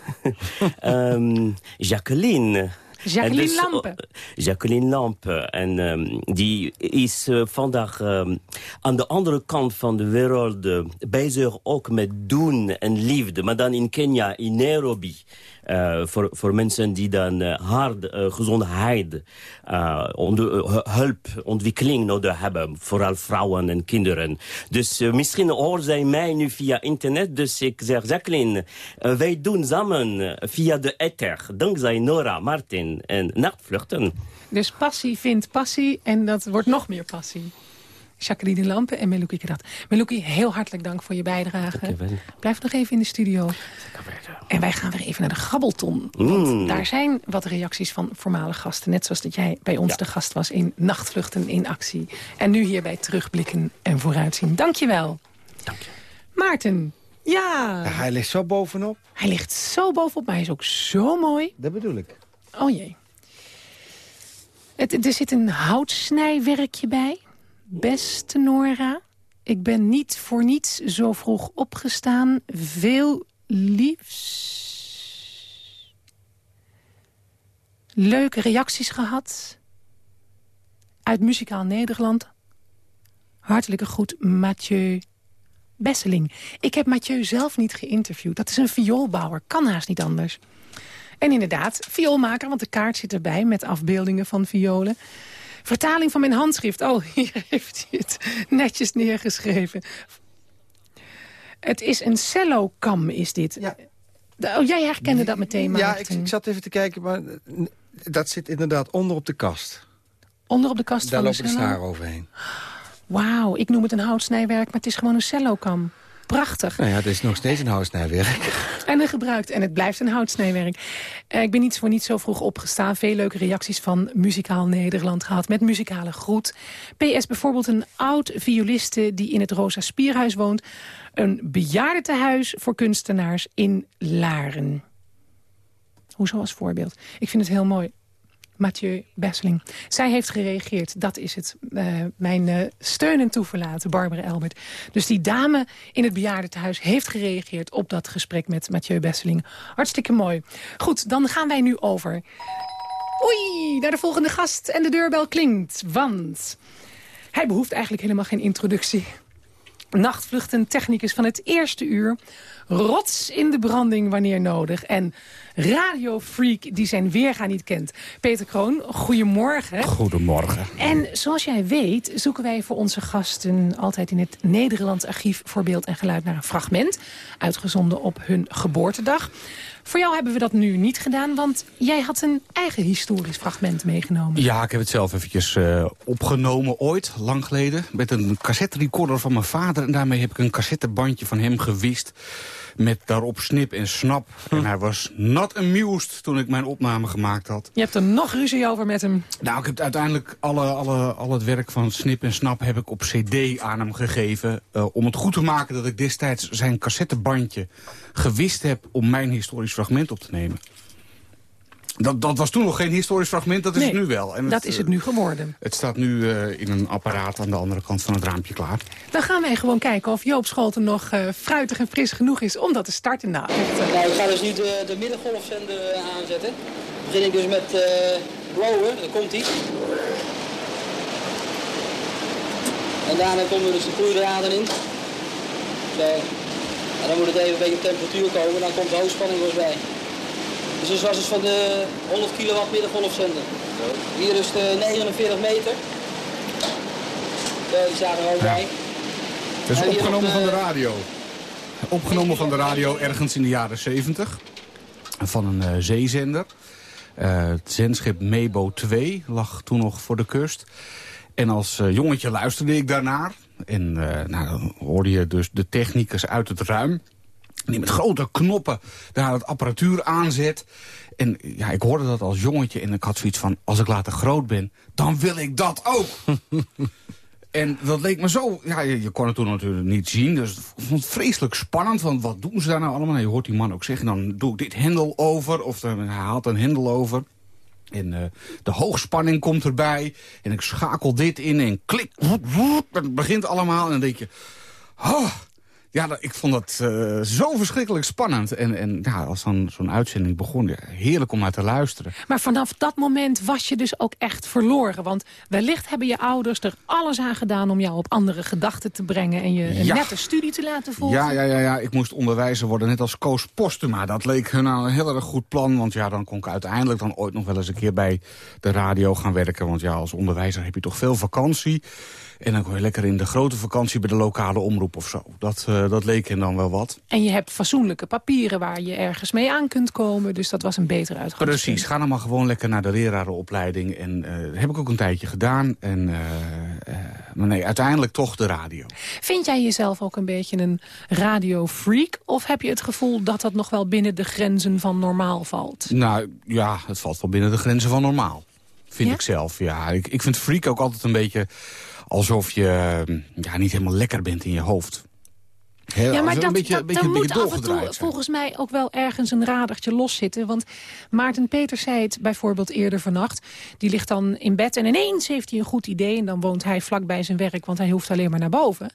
um, Jacqueline. Jacqueline dus, Lampe. Jacqueline Lampe. En um, die is uh, vandaag um, aan de andere kant van de wereld uh, bezig ook met doen en liefde. Maar dan in Kenia, in Nairobi. Uh, voor, voor mensen die dan uh, hard uh, gezondheid, hulp, ontwikkeling nodig hebben. Vooral vrouwen en kinderen. Dus misschien horen zij mij nu via internet. Dus ik zeg, Jacqueline, wij doen samen via de ether. Dankzij Nora, Martin en Nachtvluchten. Dus passie vindt passie en dat wordt nog meer passie. Jacqueline Lampen en Melouki Kerat. Melouki, heel hartelijk dank voor je bijdrage. Blijf nog even in de studio. En wij gaan weer even naar de Grabbelton. Want mm. daar zijn wat reacties van voormalige gasten. Net zoals dat jij bij ons de gast was in Nachtvluchten in Actie. En nu hierbij terugblikken en vooruitzien. Dank je wel. Dank je. Maarten. Ja. ja. Hij ligt zo bovenop. Hij ligt zo bovenop, maar hij is ook zo mooi. Dat bedoel ik. Oh jee. Het, er zit een houtsnijwerkje bij. Beste Nora, ik ben niet voor niets zo vroeg opgestaan. Veel liefs. Leuke reacties gehad. Uit Muzikaal Nederland. Hartelijke groet, Mathieu Besseling. Ik heb Mathieu zelf niet geïnterviewd. Dat is een vioolbouwer, kan haast niet anders. En inderdaad, vioolmaker, want de kaart zit erbij... met afbeeldingen van violen. Vertaling van mijn handschrift. Oh, hier heeft hij het netjes neergeschreven. Het is een cello-kam, is dit. Ja. Oh, jij herkende dat meteen, Maarten. Ja, ik, ik, zat even te kijken, maar dat zit inderdaad onder op de kast. Onder op de kast Daar van de? Daar lopen de snaar overheen. Wauw, ik noem het een houtsnijwerk, maar het is gewoon een cellokam. Prachtig. Nou ja, het is nog steeds een houtsnijwerk. En een gebruikt. En het blijft een houtsnijwerk. Uh, ik ben niet voor niet zo vroeg opgestaan. Veel leuke reacties van Muzikaal Nederland gehad. Met muzikale groet. PS bijvoorbeeld een oud violiste die in het Rosa Spierhuis woont. Een bejaardentehuis voor kunstenaars in Laren. Hoezo als voorbeeld? Ik vind het heel mooi. Mathieu Besseling. Zij heeft gereageerd. Dat is het. Uh, mijn uh, steun en toeverlaten, Barbara Elbert. Dus die dame in het bejaardentehuis heeft gereageerd... op dat gesprek met Mathieu Besseling. Hartstikke mooi. Goed, dan gaan wij nu over... Oei, naar de volgende gast. En de deurbel klinkt, want... Hij behoeft eigenlijk helemaal geen introductie. Nachtvluchten technicus van het eerste uur. Rots in de branding wanneer nodig. En radiofreak die zijn weerga niet kent. Peter Kroon, goedemorgen. Goedemorgen. En zoals jij weet zoeken wij voor onze gasten altijd in het Nederlands Archief voor Beeld en Geluid naar een fragment. Uitgezonden op hun geboortedag. Voor jou hebben we dat nu niet gedaan, want jij had een eigen historisch fragment meegenomen. Ja, ik heb het zelf eventjes uh, opgenomen ooit, lang geleden. Met een cassette recorder van mijn vader. En daarmee heb ik een cassettebandje van hem gewist. Met daarop snip en snap. En hm. hij was not amused toen ik mijn opname gemaakt had. Je hebt er nog ruzie over met hem. Nou, ik heb uiteindelijk alle, alle, al het werk van snip en snap heb ik op cd aan hem gegeven. Uh, om het goed te maken dat ik destijds zijn cassettebandje gewist heb om mijn historisch fragment op te nemen. Dat, dat was toen nog geen historisch fragment, dat is Nee, het nu wel. En dat is het eh, nu geworden. Het staat nu eh, in een apparaat aan de andere kant van het raampje klaar. Dan gaan wij gewoon kijken of Joop Scholten nog eh, fruitig en fris genoeg is om dat te starten. Nou, eh, Nou, ik ga dus nu de, de middengolfzender eh, aanzetten. Dan begin ik dus met eh blowen, daar komt hij. En daarna komen dus de koeidraden in. Zo. En dan moet het even een beetje op temperatuur komen, dan komt de hoogspanning wel eens bij. Dus dit was dus van de 100 kilowatt middengolfzender. Hier is de 49 meter. Zo, die staat er ook bij. Dat is En opgenomen van de radio. Opgenomen van de radio ergens in de jaren 70. Van een eh, zeezender. Eh, het zendschip Mebo 2 lag toen nog voor de kust. En als eh, jongetje luisterde ik daarnaar. En eh, nou, dan hoorde je dus de technicus uit het ruim. Die met grote knoppen daar het apparatuur aanzet. En ja, ik hoorde dat als jongetje en ik had zoiets van... als ik later groot ben, dan wil ik dat ook. En dat leek me zo... Ja, je, je kon het toen natuurlijk niet zien. Dus ik vond het vreselijk spannend. Want wat doen ze daar nou allemaal? Nou, je hoort die man ook zeggen, dan doe ik dit hendel over. Of dan, hij haalt een hendel over. En eh, de hoogspanning komt erbij. En ik schakel dit in en klik. Het begint allemaal. En dan denk je... Oh, ja, ik vond dat eh, zo verschrikkelijk spannend. En, en ja, als dan zo'n uitzending begon, ja, heerlijk om naar te luisteren. Maar vanaf dat moment was je dus ook echt verloren. Want wellicht hebben je ouders er alles aan gedaan om jou op andere gedachten te brengen... en je een Ja. nette studie te laten volgen. Ja, ja, ja, ja, ik moest onderwijzer worden, net als Koos Postuma. Dat leek hun nou een heel erg goed plan. Want ja, dan kon ik uiteindelijk dan ooit nog wel eens een keer bij de radio gaan werken. Want ja, als onderwijzer heb je toch veel vakantie. En dan kon je lekker in de grote vakantie bij de lokale omroep of zo. Dat, eh, dat leek hen dan wel wat. En je hebt fatsoenlijke papieren waar je ergens mee aan kunt komen. Dus dat was een beter uitgangspunt. Precies, ga dan maar gewoon lekker naar de lerarenopleiding. En eh, dat heb ik ook een tijdje gedaan. En, eh, maar nee, uiteindelijk toch de radio. Vind jij jezelf ook een beetje een radiofreak? Of heb je het gevoel dat dat nog wel binnen de grenzen van normaal valt? Nou ja, het valt wel binnen de grenzen van normaal. Vind Ja? ik zelf, ja. Ik, ik vind freak ook altijd een beetje alsof je eh, ja, niet helemaal lekker bent in je hoofd. Heel, Ja, maar dat, een beetje, dat, beetje, moet af en toe zijn. volgens mij ook wel ergens een radertje loszitten. Want Maarten Peters zei het bijvoorbeeld eerder vannacht. Die ligt dan in bed en ineens heeft hij een goed idee. En dan woont hij vlakbij zijn werk, want hij hoeft alleen maar naar boven.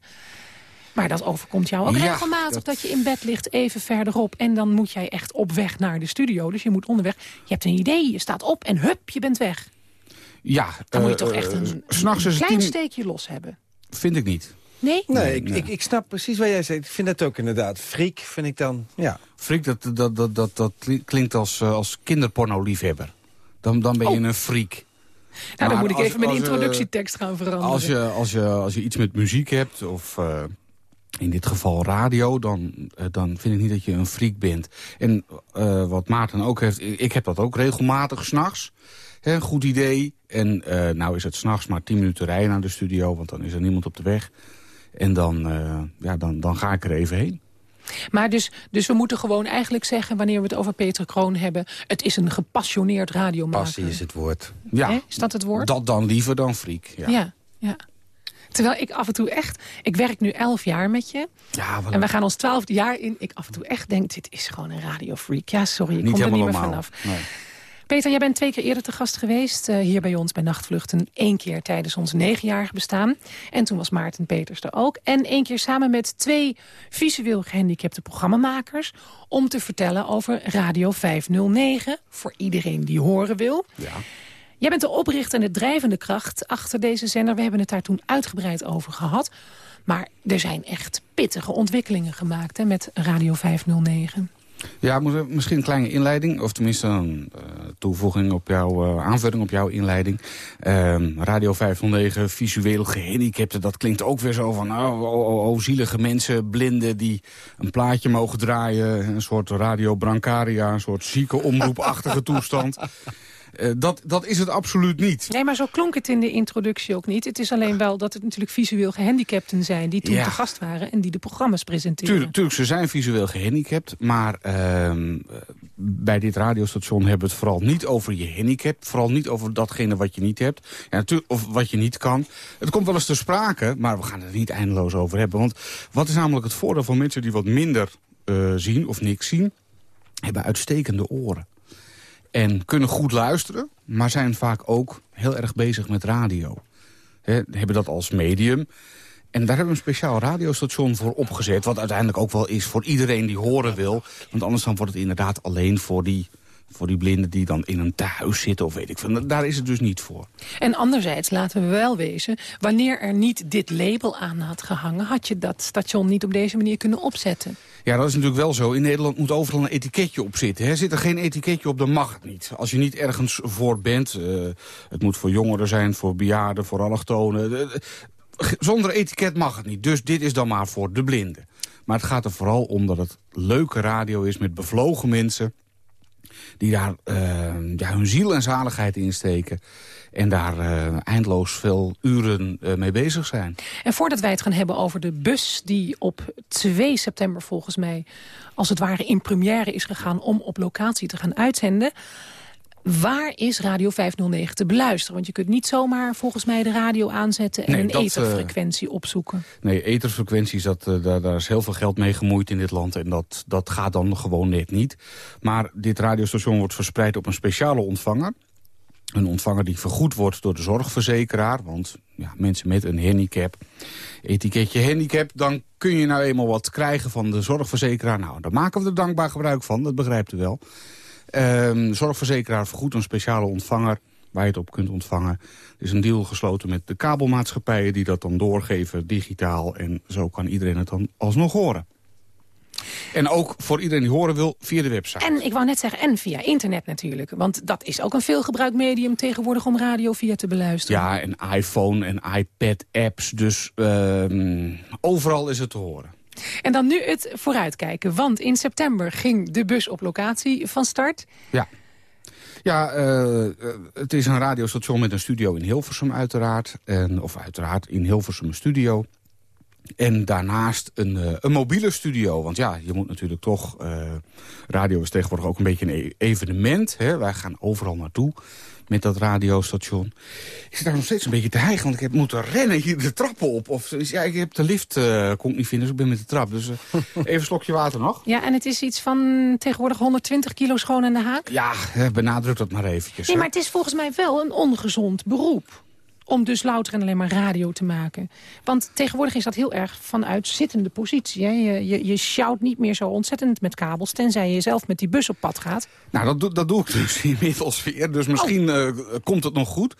Maar dat overkomt jou ook Ja, regelmatig dat... dat- je in bed ligt even verderop. En dan moet jij echt op weg naar de studio. Dus je moet onderweg. Je hebt een idee, je staat op en hup, je bent weg. Ja, Dan moet je eh, toch echt eh, een, s'nachts een is het klein tien- steekje los hebben. Vind ik niet. Nee? Nee, ik, ik, ik snap precies wat jij zegt. Ik vind dat ook inderdaad. Freak vind ik dan, ja. Freak, dat, dat, dat, dat, dat klinkt als, eh, als kinderporno-liefhebber. Dan, dan ben je Oh. een freak. Nou, dan moet ik als- even mijn als, eh, introductietekst gaan veranderen. Als je, als, je, als je iets met muziek hebt, of eh, in dit geval radio... Dan, eh, dan vind ik niet dat je een freak bent. En eh, wat Maarten ook heeft, ik, heb dat ook regelmatig s'nachts. Hè, Een goed idee. En eh, nou is het s'nachts maar tien minuten rijden naar de studio... want dan is er niemand op de weg. En dan, eh, ja, dan, dan ga ik er even heen. Maar dus, dus we moeten gewoon eigenlijk zeggen, wanneer we het over Peter Kroon hebben... het is een gepassioneerd radiomaker. Passie is het woord. Ja, Hè? Is dat het woord? dat dan liever dan freak. Ja. Ja. ja, Terwijl ik af en toe echt... Ik werk nu elf jaar met je. Ja, En we gaan ons twaalfde jaar in. Ik af en toe echt denk, dit is gewoon een radiofreak. Ja, sorry, ik niet kom er niet meer normaal. vanaf. Nee. Peter, jij bent twee keer eerder te gast geweest. eh, hier bij ons bij Nachtvluchten. Eén keer tijdens ons negenjarig bestaan. En toen was Maarten Peters er ook. En één keer samen met twee visueel gehandicapte programmamakers... om te vertellen over Radio 509. Voor iedereen die horen wil. Ja. Jij bent de oprichter en de drijvende kracht achter deze zender. We hebben het daar toen uitgebreid over gehad. Maar er zijn echt pittige ontwikkelingen gemaakt hè, met Radio 509. Ja, misschien een kleine inleiding. Of tenminste een eh, toevoeging op jouw eh, aanvulling op jouw inleiding. Ehm, Radio 509, visueel gehandicapten. Dat klinkt ook weer zo van... Oh, oh, oh, oh, zielige mensen, blinden die een plaatje mogen draaien. Een soort radio Brancaria, een soort zieke omroepachtige toestand. Eh, dat, dat is het absoluut niet. Nee, maar zo klonk het in de introductie ook niet. Het is alleen wel dat het natuurlijk visueel gehandicapten zijn... die toen Ja. te gast waren en die de programma's presenteren. Tuurlijk, tuurlijk, ze zijn visueel gehandicapt. Maar ehm, eh, bij dit radiostation hebben we het vooral niet over je handicap. Vooral niet over datgene wat je niet hebt. Ja, natuurlijk, of wat je niet kan. Het komt wel eens ter sprake, maar we gaan het er niet eindeloos over hebben. Want wat is namelijk het voordeel van mensen die wat minder eh, zien of niks zien? Hebben uitstekende oren. En kunnen goed luisteren, maar zijn vaak ook heel erg bezig met radio. He, hebben dat als medium. En daar hebben we een speciaal radiostation voor opgezet... wat uiteindelijk ook wel is voor iedereen die horen wil. Want anders dan wordt het inderdaad alleen voor die voor die blinden die dan in een thuis zitten of weet ik veel. Daar is het dus niet voor. En anderzijds, laten we wel wezen... wanneer er niet dit label aan had gehangen... had je dat station niet op deze manier kunnen opzetten. Ja, dat is natuurlijk wel zo. In Nederland moet overal een etiketje op zitten. Hè. Zit er geen etiketje op, dan mag het niet. Als je niet ergens voor bent... Uh, het moet voor jongeren zijn, voor bejaarden, voor allochtonen... zonder etiket mag het niet. Dus dit is dan maar voor de blinden. Maar het gaat er vooral om dat het leuke radio is met bevlogen mensen die daar uh, ja, hun ziel en zaligheid in steken. En daar uh, eindeloos veel uren uh, mee bezig zijn. En voordat wij het gaan hebben over de bus die op 2 september volgens mij... als het ware in première is gegaan om op locatie te gaan uitzenden... Waar is Radio 509 te beluisteren? Want je kunt niet zomaar volgens mij de radio aanzetten... en een etherfrequentie opzoeken. Nee, etherfrequenties, dat, daar, daar, is heel veel geld mee gemoeid in dit land. En dat, dat gaat dan gewoon net niet. Maar dit radiostation wordt verspreid op een speciale ontvanger. Een ontvanger die vergoed wordt door de zorgverzekeraar. Want ja, mensen met een handicap, etiketje handicap... dan kun je nou eenmaal wat krijgen van de zorgverzekeraar. Nou, daar maken we er dankbaar gebruik van, dat begrijpt u wel. Um, zorgverzekeraar vergoedt een speciale ontvanger waar je het op kunt ontvangen. Er is een deal gesloten met de kabelmaatschappijen die dat dan doorgeven digitaal. En zo kan iedereen het dan alsnog horen. En ook voor iedereen die horen wil, via de website. En ik wou net zeggen, en via internet natuurlijk. Want dat is ook een veelgebruikt medium tegenwoordig om radio via te beluisteren. Ja, en iPhone en iPad-apps. Dus uh, overal is het te horen. En dan nu het vooruitkijken. Want in september ging de bus op locatie van start. Ja. Ja, uh, het is een radiostation met een studio in Hilversum uiteraard. En, of uiteraard in Hilversum een studio. En daarnaast een, uh, een mobiele studio. Want ja, je moet natuurlijk toch... Uh, radio is tegenwoordig ook een beetje een e-, evenement. Hè? Wij gaan overal naartoe met dat radiostation. Ik zit daar nog steeds een beetje te hijgen, want ik heb moeten rennen hier de trappen op. Of, ja, ik heb de lift, uh, kon ik niet vinden, dus ik ben met de trap. Dus uh, even een slokje water nog. Ja, en het is iets van tegenwoordig 120 kilo schoon in de haak? Ja, benadruk dat maar eventjes. Nee, maar het is volgens mij wel een ongezond beroep om dus louter en alleen maar radio te maken. Want tegenwoordig is dat heel erg vanuit zittende positie. Hè? Je, je, je sjouwt niet meer zo ontzettend met kabels... tenzij je zelf met die bus op pad gaat. Nou, dat, doe, dat doe ik dus inmiddels weer. Dus misschien oh. uh, komt het nog goed.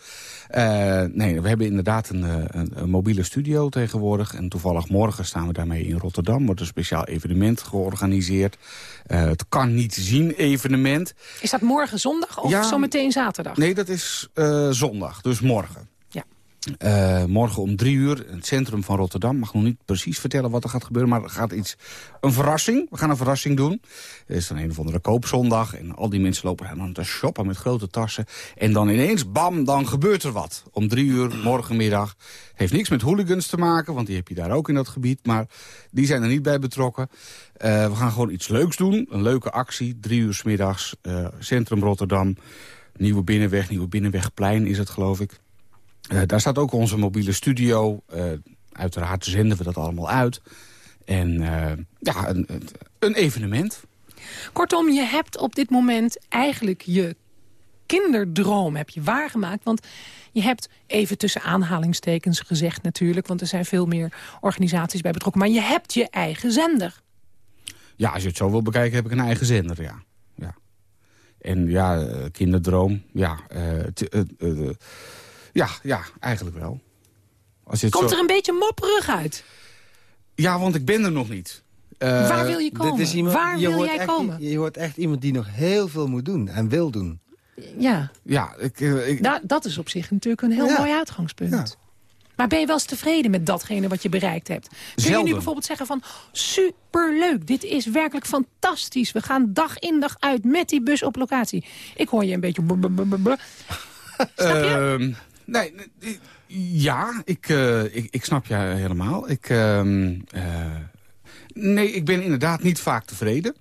Uh, nee, we hebben inderdaad een, een, een, mobiele studio tegenwoordig. En toevallig morgen staan we daarmee in Rotterdam. Wordt een speciaal evenement georganiseerd. Uh, het kan niet zien evenement. Is dat morgen zondag of ja, zometeen zaterdag? Nee, dat is zondag, dus morgen. Uh, morgen om drie uur in het centrum van Rotterdam. Mag nog niet precies vertellen wat er gaat gebeuren, maar er gaat iets... Een verrassing. We gaan een verrassing doen. Het is dan een of andere koopzondag. En al die mensen lopen aan te shoppen met grote tassen. En dan ineens, bam, dan gebeurt er wat. Om drie uur, morgenmiddag. Heeft niks met hooligans te maken, want die heb je daar ook in dat gebied. Maar die zijn er niet bij betrokken. Uh, we gaan gewoon iets leuks doen. Een leuke actie. Drie uur s middags. Uh, centrum Rotterdam. Nieuwe Binnenweg, Nieuwe Binnenwegplein is het, geloof ik. Uh, daar staat ook onze mobiele studio. Uh, uiteraard zenden we dat allemaal uit. En uh, ja, een, een, evenement. Kortom, je hebt op dit moment eigenlijk je kinderdroom heb je waargemaakt. Want je hebt even tussen aanhalingstekens gezegd natuurlijk... want er zijn veel meer organisaties bij betrokken. Maar je hebt je eigen zender. Ja, als je het zo wil bekijken, heb ik een eigen zender, ja. ja. En ja, kinderdroom, ja... Ja, ja, eigenlijk wel. Als je het Komt er een beetje mopperig uit? Ja, want ik ben er nog niet. Uh, Waar wil je komen? Is iemand, Waar wil jij komen? Je, hoort echt iemand die nog heel veel moet doen en wil doen. Ja, ja ik, ik... Da dat is op zich natuurlijk een heel ja. mooi uitgangspunt. Ja. Maar ben je wel eens tevreden met datgene wat je bereikt hebt? Kun Zelden. je nu bijvoorbeeld zeggen van... superleuk, dit is werkelijk fantastisch. We gaan dag in dag uit met die bus op locatie. Ik hoor je een beetje... Snap je? Uh, Nee, ja, ik, uh, ik, ik snap je helemaal. Ik, uh, uh, nee, ik ben inderdaad niet vaak tevreden.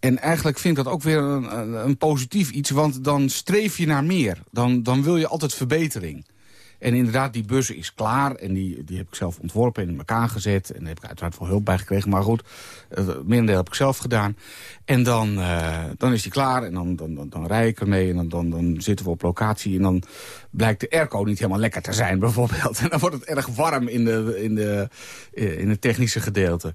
En eigenlijk vind ik dat ook weer een, een, positief iets, want dan streef je naar meer. Dan, dan wil je altijd verbetering. En inderdaad, die bus is klaar. En die, die heb ik zelf ontworpen en in elkaar gezet. En daar heb ik uiteraard veel hulp bij gekregen. Maar goed, het merendeel heb ik zelf gedaan. En dan, uh, dan is die klaar en dan, dan, dan, dan rij ik ermee. En dan, dan, dan zitten we op locatie. En dan blijkt de airco niet helemaal lekker te zijn, bijvoorbeeld. En dan wordt het erg warm in, de, in, de, in het technische gedeelte.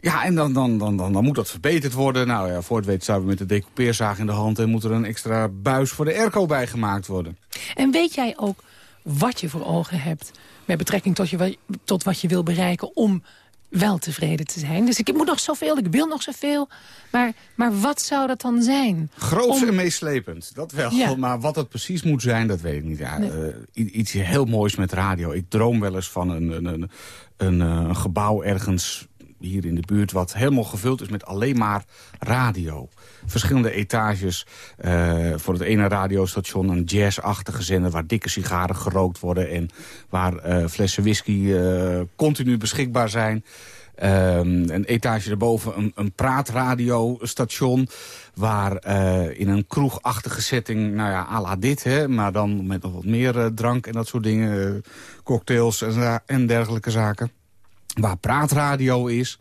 Ja, en dan, dan, dan, dan, dan moet dat verbeterd worden. Nou ja, voor het staan we met de decoupeerzaag in de hand... en moet er een extra buis voor de airco bijgemaakt worden. En weet jij ook wat je voor ogen hebt... met betrekking tot, je, tot wat je wil bereiken om wel tevreden te zijn. Dus ik moet nog zoveel, ik wil nog zoveel. Maar, maar wat zou dat dan zijn? Groots en meeslepend, dat wel. Maar wat het precies moet zijn, dat weet ik niet. Ja, uh, iets heel moois met radio. Ik droom wel eens van een, een, een, een, eh, een gebouw ergens hier in de buurt... wat helemaal gevuld is met alleen maar radio. Verschillende etages. Uh, voor het ene radiostation een jazzachtige zender... waar dikke sigaren gerookt worden... en waar uh, flessen whisky uh, continu beschikbaar zijn. Um, een etage erboven een, een praatradiostation... waar in een kroegachtige setting, nou ja, à la dit... Hè, maar dan met nog wat meer drank en dat soort dingen... cocktails en dergelijke zaken waar praatradio is.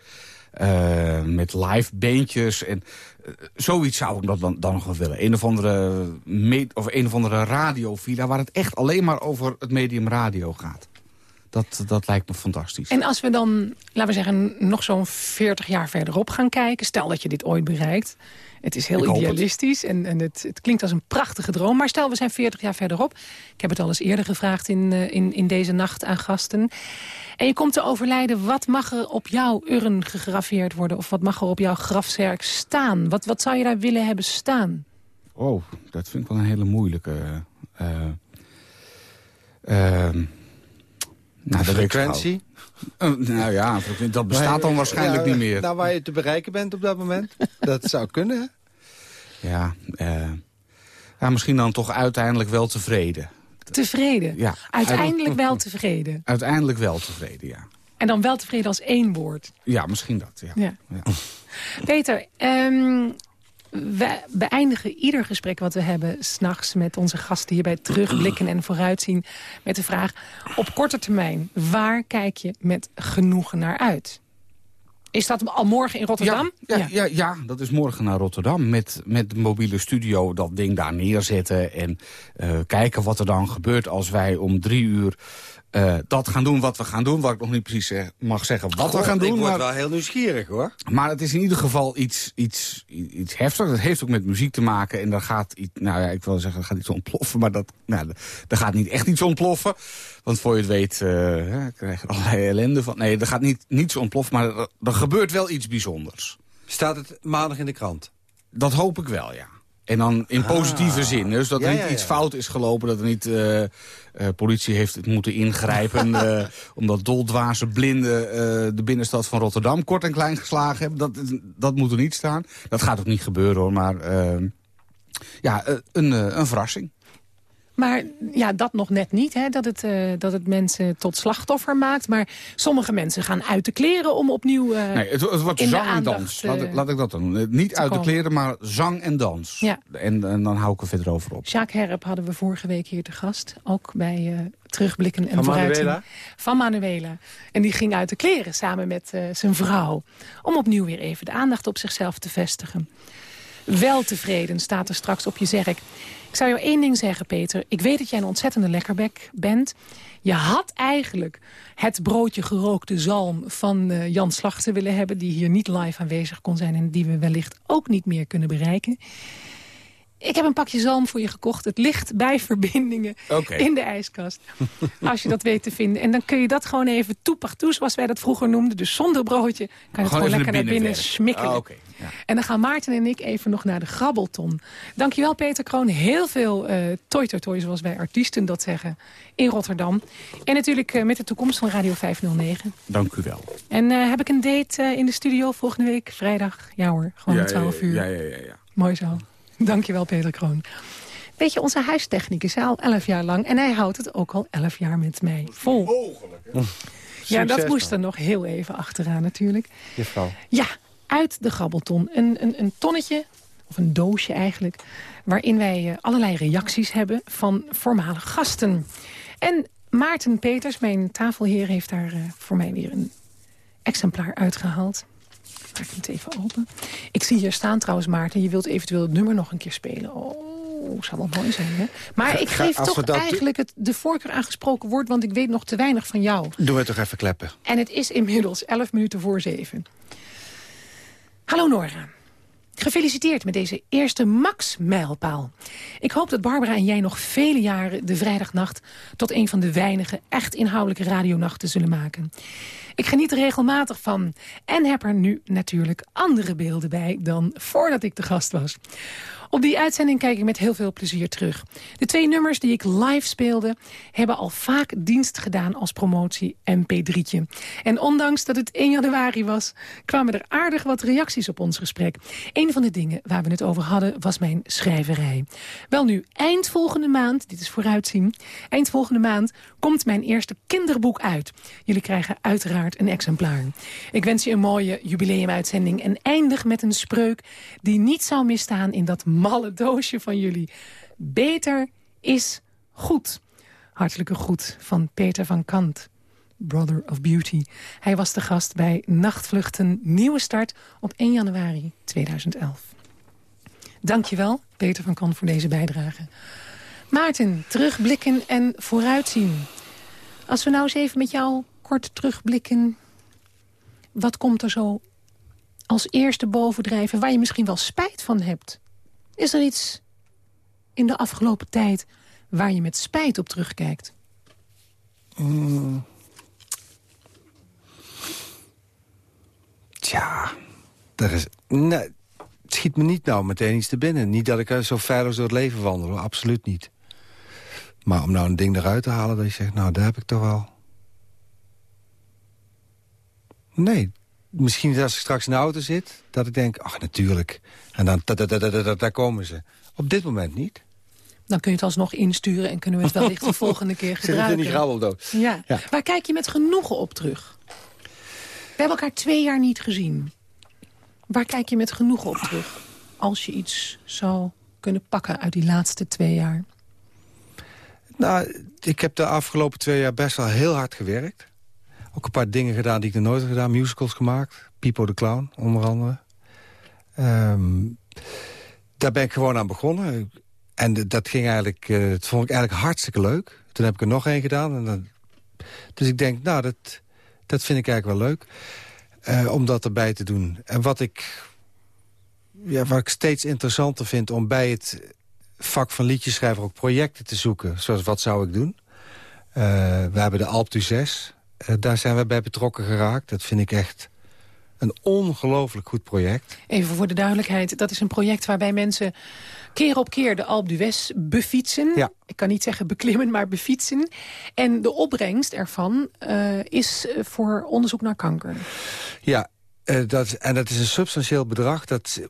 Uh, met live beentjes en uh, zoiets zou ik dan, dan nog wel willen. Een of andere, of een of andere radiovilla waar het echt alleen maar over het medium radio gaat. Dat, dat lijkt me fantastisch. En als we dan, laten we zeggen, nog zo'n 40 jaar verderop gaan kijken... stel dat je dit ooit bereikt. Het is heel idealistisch het. en, en het, het, klinkt als een prachtige droom. Maar stel, we zijn 40 jaar verderop. Ik heb het al eens eerder gevraagd in, uh, in, in deze nacht aan gasten. En je komt te overlijden, wat mag er op jouw urn gegraveerd worden? Of wat mag er op jouw grafzerk staan? Wat, wat zou je daar willen hebben staan? Oh, dat vind ik wel een hele moeilijke... Uh, uh, nou, de frequentie? Uh, nou ja, dat bestaat dan waarschijnlijk ja, niet meer. Nou, waar je te bereiken bent op dat moment. dat zou kunnen, Ja, uh, ja, misschien dan toch uiteindelijk wel tevreden. Tevreden? Ja. Uiteindelijk wel tevreden? Uiteindelijk wel tevreden, ja. En dan wel tevreden als één woord? Ja, misschien dat, ja. ja. ja. Peter, um, we beëindigen ieder gesprek wat we hebben... s'nachts met onze gasten hierbij terugblikken en vooruitzien... met de vraag, op korte termijn, waar kijk je met genoegen naar uit? Is dat al morgen in Rotterdam? Ja, ja, ja. ja dat is morgen naar Rotterdam. Met, met de mobiele studio dat ding daar neerzetten. En uh, kijken wat er dan gebeurt als wij om drie uur uh, dat gaan doen wat we gaan doen. Wat ik nog niet precies zeg, mag zeggen wat we gaan doen. Ik word maar, wel heel nieuwsgierig hoor. Maar het is in ieder geval iets, iets, iets heftigs. Het heeft ook met muziek te maken. En daar gaat iets, nou ja, ik wil zeggen, er gaat iets ontploffen. Maar dat, nou, er gaat niet echt iets ontploffen. Want voor je het weet, uh, krijg je allerlei ellende van. Nee, er gaat niet, niets ontploffen. Maar er, er gebeurt wel iets bijzonders. Staat het maandag in de krant? Dat hoop ik wel, ja. En dan in positieve ah. zin. Dus dat er Ja, niet ja, iets fout is gelopen. Dat er niet uh, uh, politie heeft moeten ingrijpen. uh, omdat doldwaze blinden de binnenstad van Rotterdam kort en klein geslagen hebben. Dat, dat moet er niet staan. Dat gaat ook niet gebeuren hoor. Maar ja, een, een verrassing. Maar ja, dat nog net niet, hè, dat, het, uh, dat het mensen tot slachtoffer maakt. Maar sommige mensen gaan uit de kleren om opnieuw uh, Nee, het, het wordt in zang de en aandacht, dans. uh, Laat, ik- laat ik dat dan doen. Niet uit de kleren, maar zang en dans. Ja. En, en dan hou ik er verder over op. Jacques Herp hadden we vorige week hier te gast. Ook bij uh, Terugblikken en Van. Manuela? Van Manuela. En die ging uit de kleren samen met uh, zijn vrouw. Om opnieuw weer even de aandacht op zichzelf te vestigen. Wel tevreden staat er straks op je zerk. Ik zou jou één ding zeggen, Peter. Ik weet dat jij een ontzettende lekkerbek bent. Je had eigenlijk het broodje gerookte zalm van uh, Jan Slachter willen hebben... die hier niet live aanwezig kon zijn... en die we wellicht ook niet meer kunnen bereiken. Ik heb een pakje zalm voor je gekocht. Het ligt bij verbindingen in de ijskast. Als je dat weet te vinden. En dan kun je dat gewoon even toepachtoe, zoals wij dat vroeger noemden. Dus zonder broodje kan je het gewoon lekker naar binnen smikkelen. Ah. Ja. En dan gaan Maarten en ik even nog naar de grabbelton. Dankjewel Peter Kroon. Heel veel eh toi toi toi, zoals wij artiesten dat zeggen, in Rotterdam. En natuurlijk eh, met de toekomst van Radio 509. Dank u wel. En eh, heb ik een date eh, in de studio volgende week, vrijdag? Ja hoor, gewoon om 12 uur. Ja, ja, ja. ja. Mooi zo. Dankjewel Peter Kroon. Weet je, onze huistechniek is al 11 jaar lang. En hij houdt het ook al 11 jaar met mij vol. Ja, dat moest dan. er nog heel even achteraan natuurlijk. Juffrouw. Ja, uit de grabbelton. Een, een, een tonnetje, of een doosje eigenlijk... waarin wij eh, allerlei reacties hebben van voormalige gasten. En Maarten Peters, mijn tafelheer, heeft daar uh, voor mij weer een exemplaar uitgehaald. Maak het even open. Ik zie hier staan trouwens, Maarten. Je wilt eventueel het nummer nog een keer spelen. Oh, zou wel mooi zijn, hè? Maar ik geef toch eigenlijk het, de voorkeur aangesproken woord... want ik weet nog te weinig van jou. Doe het toch even kleppen. En het is inmiddels 11 minuten voor 7. Hallo Nora. Gefeliciteerd met deze eerste Max-mijlpaal. Ik hoop dat Barbara en jij nog vele jaren de vrijdagnacht... tot een van de weinige echt inhoudelijke radionachten zullen maken. Ik geniet er regelmatig van en heb er nu natuurlijk andere beelden bij... dan voordat ik de gast was. Op die uitzending kijk ik met heel veel plezier terug. De twee nummers die ik live speelde... hebben al vaak dienst gedaan als promotie MP3'tje. En ondanks dat het 1 januari was... kwamen er aardig wat reacties op ons gesprek. Een van de dingen waar we het over hadden was mijn schrijverij. Wel nu, eind volgende maand, dit is vooruitzien... eind volgende maand komt mijn eerste kinderboek uit. Jullie krijgen uiteraard een exemplaar. Ik wens je een mooie jubileumuitzending... en eindig met een spreuk die niet zou misstaan in dat malle doosje van jullie. Beter is goed. Hartelijke groet van Peter van Kant. Brother of Beauty. Hij was de gast bij Nachtvluchten Nieuwe Start op 1 januari 2011. Dankjewel, Peter van Kant, voor deze bijdrage. Maarten, terugblikken en vooruitzien. Als we nou eens even met jou kort terugblikken... wat komt er zo als eerste bovendrijven... waar je misschien wel spijt van hebt? Is er iets in de afgelopen tijd waar je met spijt op terugkijkt? Mm. Tja, is... Nee, het schiet me niet nou meteen iets te binnen. Niet dat ik zo veilig door het leven wandel, absoluut niet. Maar om nou een ding eruit te halen dat je zegt... nou, daar heb ik toch wel... Nee, misschien als ik straks in de auto zit... dat ik denk, ach, natuurlijk. En dan, daar komen ze. Op dit moment niet. Dan kun je het alsnog insturen en kunnen we het wellicht de volgende keer gebruiken. Zit het in die dood. Ja. ja. Waar kijk je met genoegen op terug? We hebben elkaar twee jaar niet gezien. Waar kijk je met genoegen op terug? Als je iets zou kunnen pakken uit die laatste twee jaar. Nou, ik heb de afgelopen twee jaar best wel heel hard gewerkt. Ook een paar dingen gedaan die ik nog nooit heb gedaan. Musicals gemaakt. Pipo de Clown, onder andere. Um, daar ben ik gewoon aan begonnen. En dat ging eigenlijk, uh, dat vond ik eigenlijk hartstikke leuk. Toen heb ik er nog één gedaan. En dan, dus ik denk, nou, dat, dat vind ik eigenlijk wel leuk. Uh, om dat erbij te doen. En wat ik, ja, wat ik steeds interessanter vind... om bij het vak van liedjeschrijver ook projecten te zoeken. Zoals wat zou ik doen? Uh, we hebben de Alp 6. Uh, daar zijn we bij betrokken geraakt. Dat vind ik echt een ongelooflijk goed project. Even voor de duidelijkheid, dat is een project waarbij mensen keer op keer de Alpe d'Huez befietsen. Ja. Ik kan niet zeggen beklimmen, maar befietsen. En de opbrengst ervan uh, is voor onderzoek naar kanker. Ja, uh, dat, en dat is een substantieel bedrag. Dat,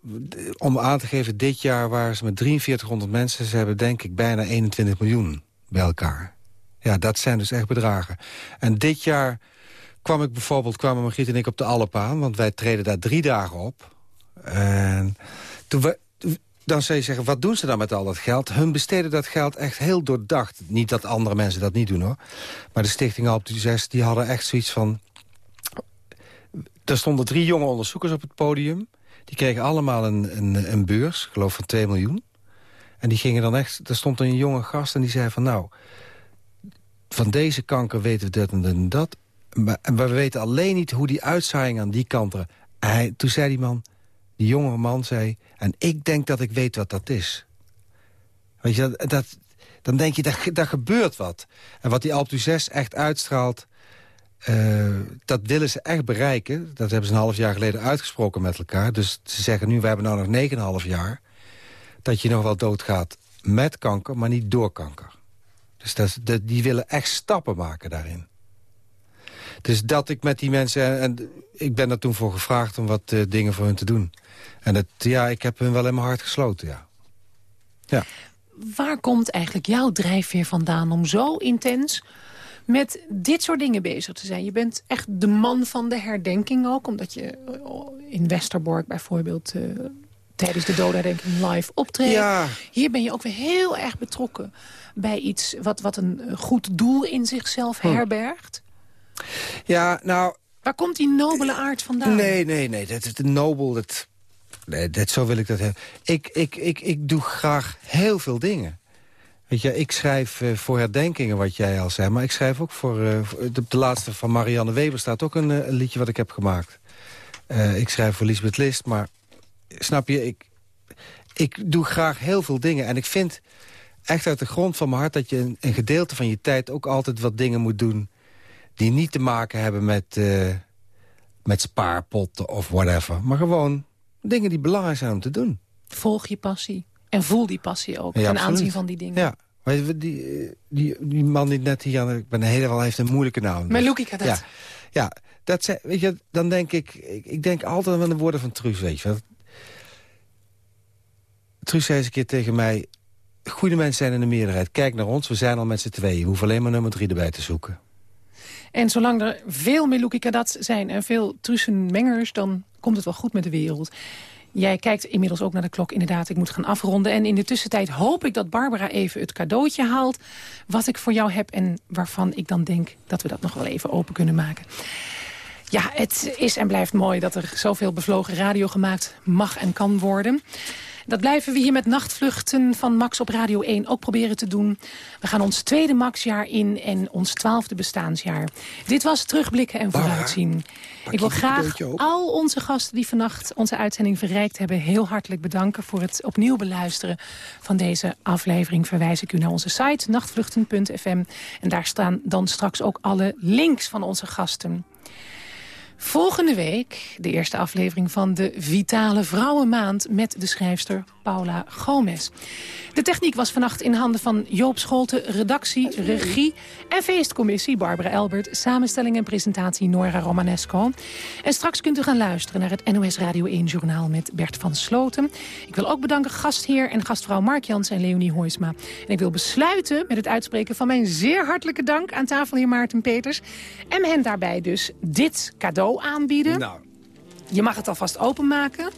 om aan te geven, dit jaar waren ze met 4300 mensen. Ze hebben denk ik bijna 21 miljoen bij elkaar. Ja, dat zijn dus echt bedragen. En dit jaar kwam ik bijvoorbeeld, kwamen Margriet en ik op de Alpaan... want wij treden daar drie dagen op. En toen dan zou je zeggen, wat doen ze dan met al dat geld? Hun besteden dat geld echt heel doordacht. Niet dat andere mensen dat niet doen, hoor. Maar de Stichting Alp 6, die hadden echt zoiets van... Er stonden drie jonge onderzoekers op het podium. Die kregen allemaal een, een, een beurs, geloof van 2 miljoen. En die gingen dan echt... Er stond een jonge gast en die zei van... nou, van deze kanker weten we dat en dat. Maar, we weten alleen niet hoe die uitzaaiing aan die kanten... Hij, toen zei die man, die jonge man zei... en ik denk dat ik weet wat dat is. Weet je, dat, dan denk je, dat gebeurt wat. En wat die Alpe 6 echt uitstraalt... Uh, dat willen ze echt bereiken. Dat hebben ze een half jaar geleden uitgesproken met elkaar. Dus ze zeggen nu, we hebben nou nog 9,5 jaar... dat je nog wel doodgaat met kanker, maar niet door kanker. Dus dat, dat, die willen echt stappen maken daarin. Dus dat ik met die mensen... En ik ben er toen voor gevraagd om wat uh, dingen voor hun te doen. En dat, ja, ik heb hun wel in mijn hart gesloten, ja. ja. Waar komt eigenlijk jouw drijfveer vandaan om zo intens met dit soort dingen bezig te zijn. Je bent echt de man van de herdenking ook. Omdat je in Westerbork bijvoorbeeld uh, tijdens de dodenherdenking live optreden. Ja. Hier ben je ook weer heel erg betrokken bij iets wat, wat een goed doel in zichzelf Hm. herbergt. Ja, nou... Waar komt die nobele aard vandaan? Nee, nee, nee. Dat is de nobel. Dat, nee, dat, zo wil ik dat hebben. Ik, ik, ik, ik doe graag heel veel dingen. Weet je, ik schrijf eh, voor herdenkingen, wat jij al zei. Maar ik schrijf ook voor... eh, de, de laatste van Marianne Weber staat ook een, eh, een liedje wat ik heb gemaakt. Eh, ik schrijf voor Lisbeth List, maar... Snap je, ik, ik doe graag heel veel dingen. En ik vind echt uit de grond van mijn hart... dat je een, een gedeelte van je tijd ook altijd wat dingen moet doen... die niet te maken hebben met, eh, met spaarpotten of whatever. Maar gewoon dingen die belangrijk zijn om te doen. Volg je passie. En voel die passie ook. Ja, ten absoluut. aanzien van die dingen. Ja. Weet je, die, die, die man die net hier aan... Ik ben helemaal heeft een moeilijke naam. dus- Meluki Kadat. Ja, ja dat zei, weet je, dan denk ik... Ik, ik denk altijd aan de woorden van Truus, weet je. Truus zei eens een keer tegen mij... Goede mensen zijn in de meerderheid. Kijk naar ons, we zijn al met z'n tweeën. We hoeven alleen maar nummer drie erbij te zoeken. En zolang er veel Meluki Kadat zijn en veel tussenmengers... dan komt het wel goed met de wereld. Jij kijkt inmiddels ook naar de klok. Inderdaad, ik moet gaan afronden. En in de tussentijd hoop ik dat Barbara even het cadeautje haalt... wat ik voor jou heb en waarvan ik dan denk dat we dat nog wel even open kunnen maken. Ja, het is en blijft mooi dat er zoveel bevlogen radio gemaakt mag en kan worden. Dat blijven we hier met nachtvluchten van Max op Radio 1 ook proberen te doen. We gaan ons tweede Maxjaar in en ons twaalfde bestaansjaar. Dit was terugblikken en vooruitzien. Ik wil graag al onze gasten die vannacht onze uitzending verrijkt hebben... heel hartelijk bedanken voor het opnieuw beluisteren van deze aflevering. Verwijs ik u naar onze site nachtvluchten.fm. En daar staan dan straks ook alle links van onze gasten. Volgende week de eerste aflevering van de Vitale Vrouwenmaand... met de schrijfster Paula Gomez. De techniek was vannacht in handen van Joop Scholte... redactie, regie en feestcommissie Barbara Elbert... samenstelling en presentatie Nora Romanesco. En straks kunt u gaan luisteren naar het NOS Radio 1-journaal... met Bert van Sloten. Ik wil ook bedanken gastheer en gastvrouw Mark Jans en Leonie Hoisma. En ik wil besluiten met het uitspreken van mijn zeer hartelijke dank... aan tafelheer Maarten Peters. En hen daarbij dus dit cadeau aanbieden. Nou. Je mag het alvast openmaken.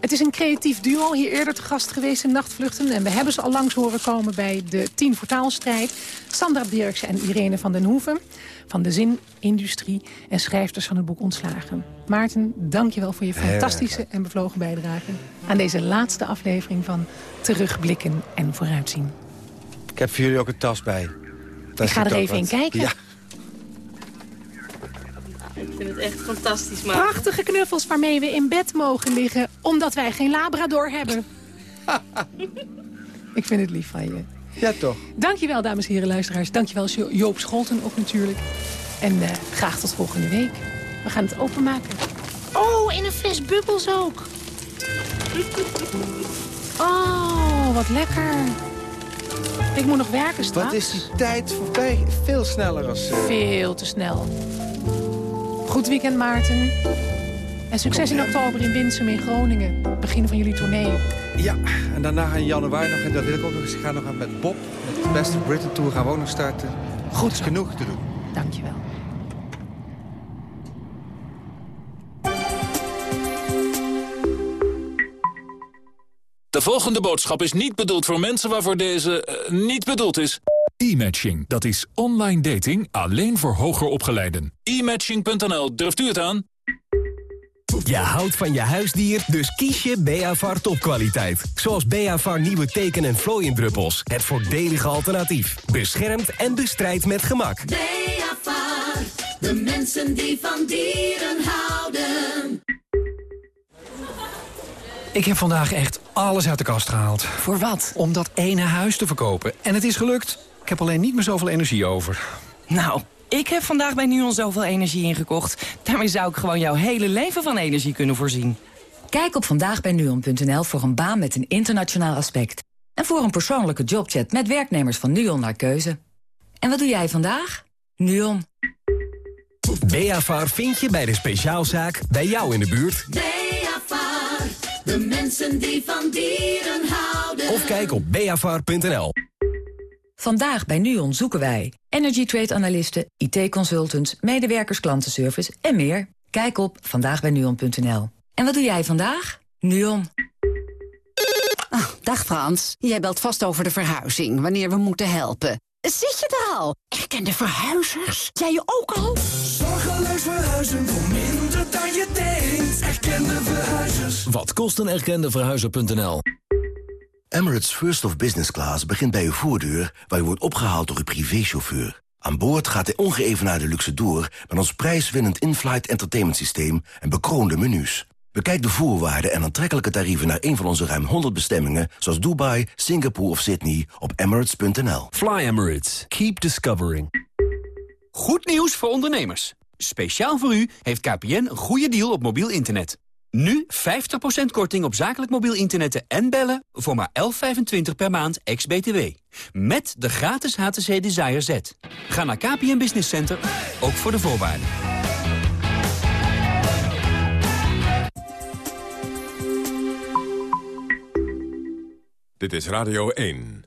Het is een creatief duo, hier eerder te gast geweest in Nachtvluchten. En we hebben ze al langs horen komen bij de 10 voor taalstrijd. Sandra Dirksen en Irene van den Hoeven. Van de zinindustrie en schrijfters van het boek Ontslagen. Maarten, dank je wel voor je fantastische en bevlogen bijdrage... aan deze laatste aflevering van Terugblikken en Vooruitzien. Ik heb voor jullie ook een tas bij. Ik ga er even in kijken. Ja. Ik vind het echt fantastisch, maar... Prachtige knuffels waarmee we in bed mogen liggen... omdat wij geen labrador hebben. Ik vind het lief van je. Ja, toch. Dankjewel, dames en heren luisteraars. Dankjewel, Jo- Joop Scholten ook natuurlijk. En eh, graag tot volgende week. We gaan het openmaken. Oh, in een fles bubbels ook. Oh, wat lekker. Ik moet nog werken straks. Wat is die tijd voorbij? Veel sneller als... eh, Veel te snel. Goed weekend, Maarten. En succes in oktober in Winsum in Groningen. Begin van jullie tournee. Ja, en daarna in januari nog, en dat wil ik ook nog eens, ik ga nog aan met Bob. Met de Best of Britain Tour gaan we ook nog starten. Goed is genoeg te doen. Dankjewel. De volgende boodschap is niet bedoeld voor mensen waarvoor deze eh, niet bedoeld is. E-matching, dat is online dating alleen voor hoger opgeleiden. E-matching.nl, durft u het aan? Je houdt van je huisdier, dus kies je Beavar topkwaliteit. Zoals Beavar nieuwe teken- en vlooiendruppels. Het voordelige alternatief. Beschermt en bestrijdt met gemak. Beavar, de mensen die van dieren houden. Ik heb vandaag echt alles uit de kast gehaald. Voor wat? Om dat ene huis te verkopen. En het is gelukt. Ik heb alleen niet meer zoveel energie over. Nou, ik heb vandaag bij NUON zoveel energie ingekocht. Daarmee zou ik gewoon jouw hele leven van energie kunnen voorzien. Kijk op vandaagbijnuon.nl voor een baan met een internationaal aspect. En voor een persoonlijke jobchat met werknemers van NUON naar keuze. En wat doe jij vandaag? NUON. Beavar vind je bij de speciaalzaak bij jou in de buurt. Beavar, de mensen die van dieren houden. Of kijk op beavar.nl. Vandaag bij NUON zoeken wij energy trade analisten, IT-consultants, medewerkers klantenservice en meer. Kijk op vandaagbijnuon.nl. En wat doe jij vandaag? NUON. Dag Frans, jij belt vast over de verhuizing, wanneer we moeten helpen. Zit je er al? Erkende verhuizers? Jij je ook al? Zorgeloos verhuizen voor minder dan je denkt. Erkende verhuizers. Wat kost een erkende verhuizer.nl? Emirates First of Business Class begint bij uw voordeur... waar u wordt opgehaald door uw privéchauffeur. Aan boord gaat de ongeëvenaarde luxe door... met ons prijswinnend in-flight entertainment systeem en bekroonde menus. Bekijk de voorwaarden en aantrekkelijke tarieven naar een van onze ruim 100 bestemmingen... zoals Dubai, Singapore of Sydney op emirates.nl. Fly Emirates. Keep discovering. Goed nieuws voor ondernemers. Speciaal voor u heeft KPN een goede deal op mobiel internet. Nu 50% korting op zakelijk mobiel internetten en bellen voor maar 11,25 per maand ex-BTW. Met de gratis HTC Desire Z. Ga naar KPN Business Center, ook voor de voorwaarden. Dit is Radio 1.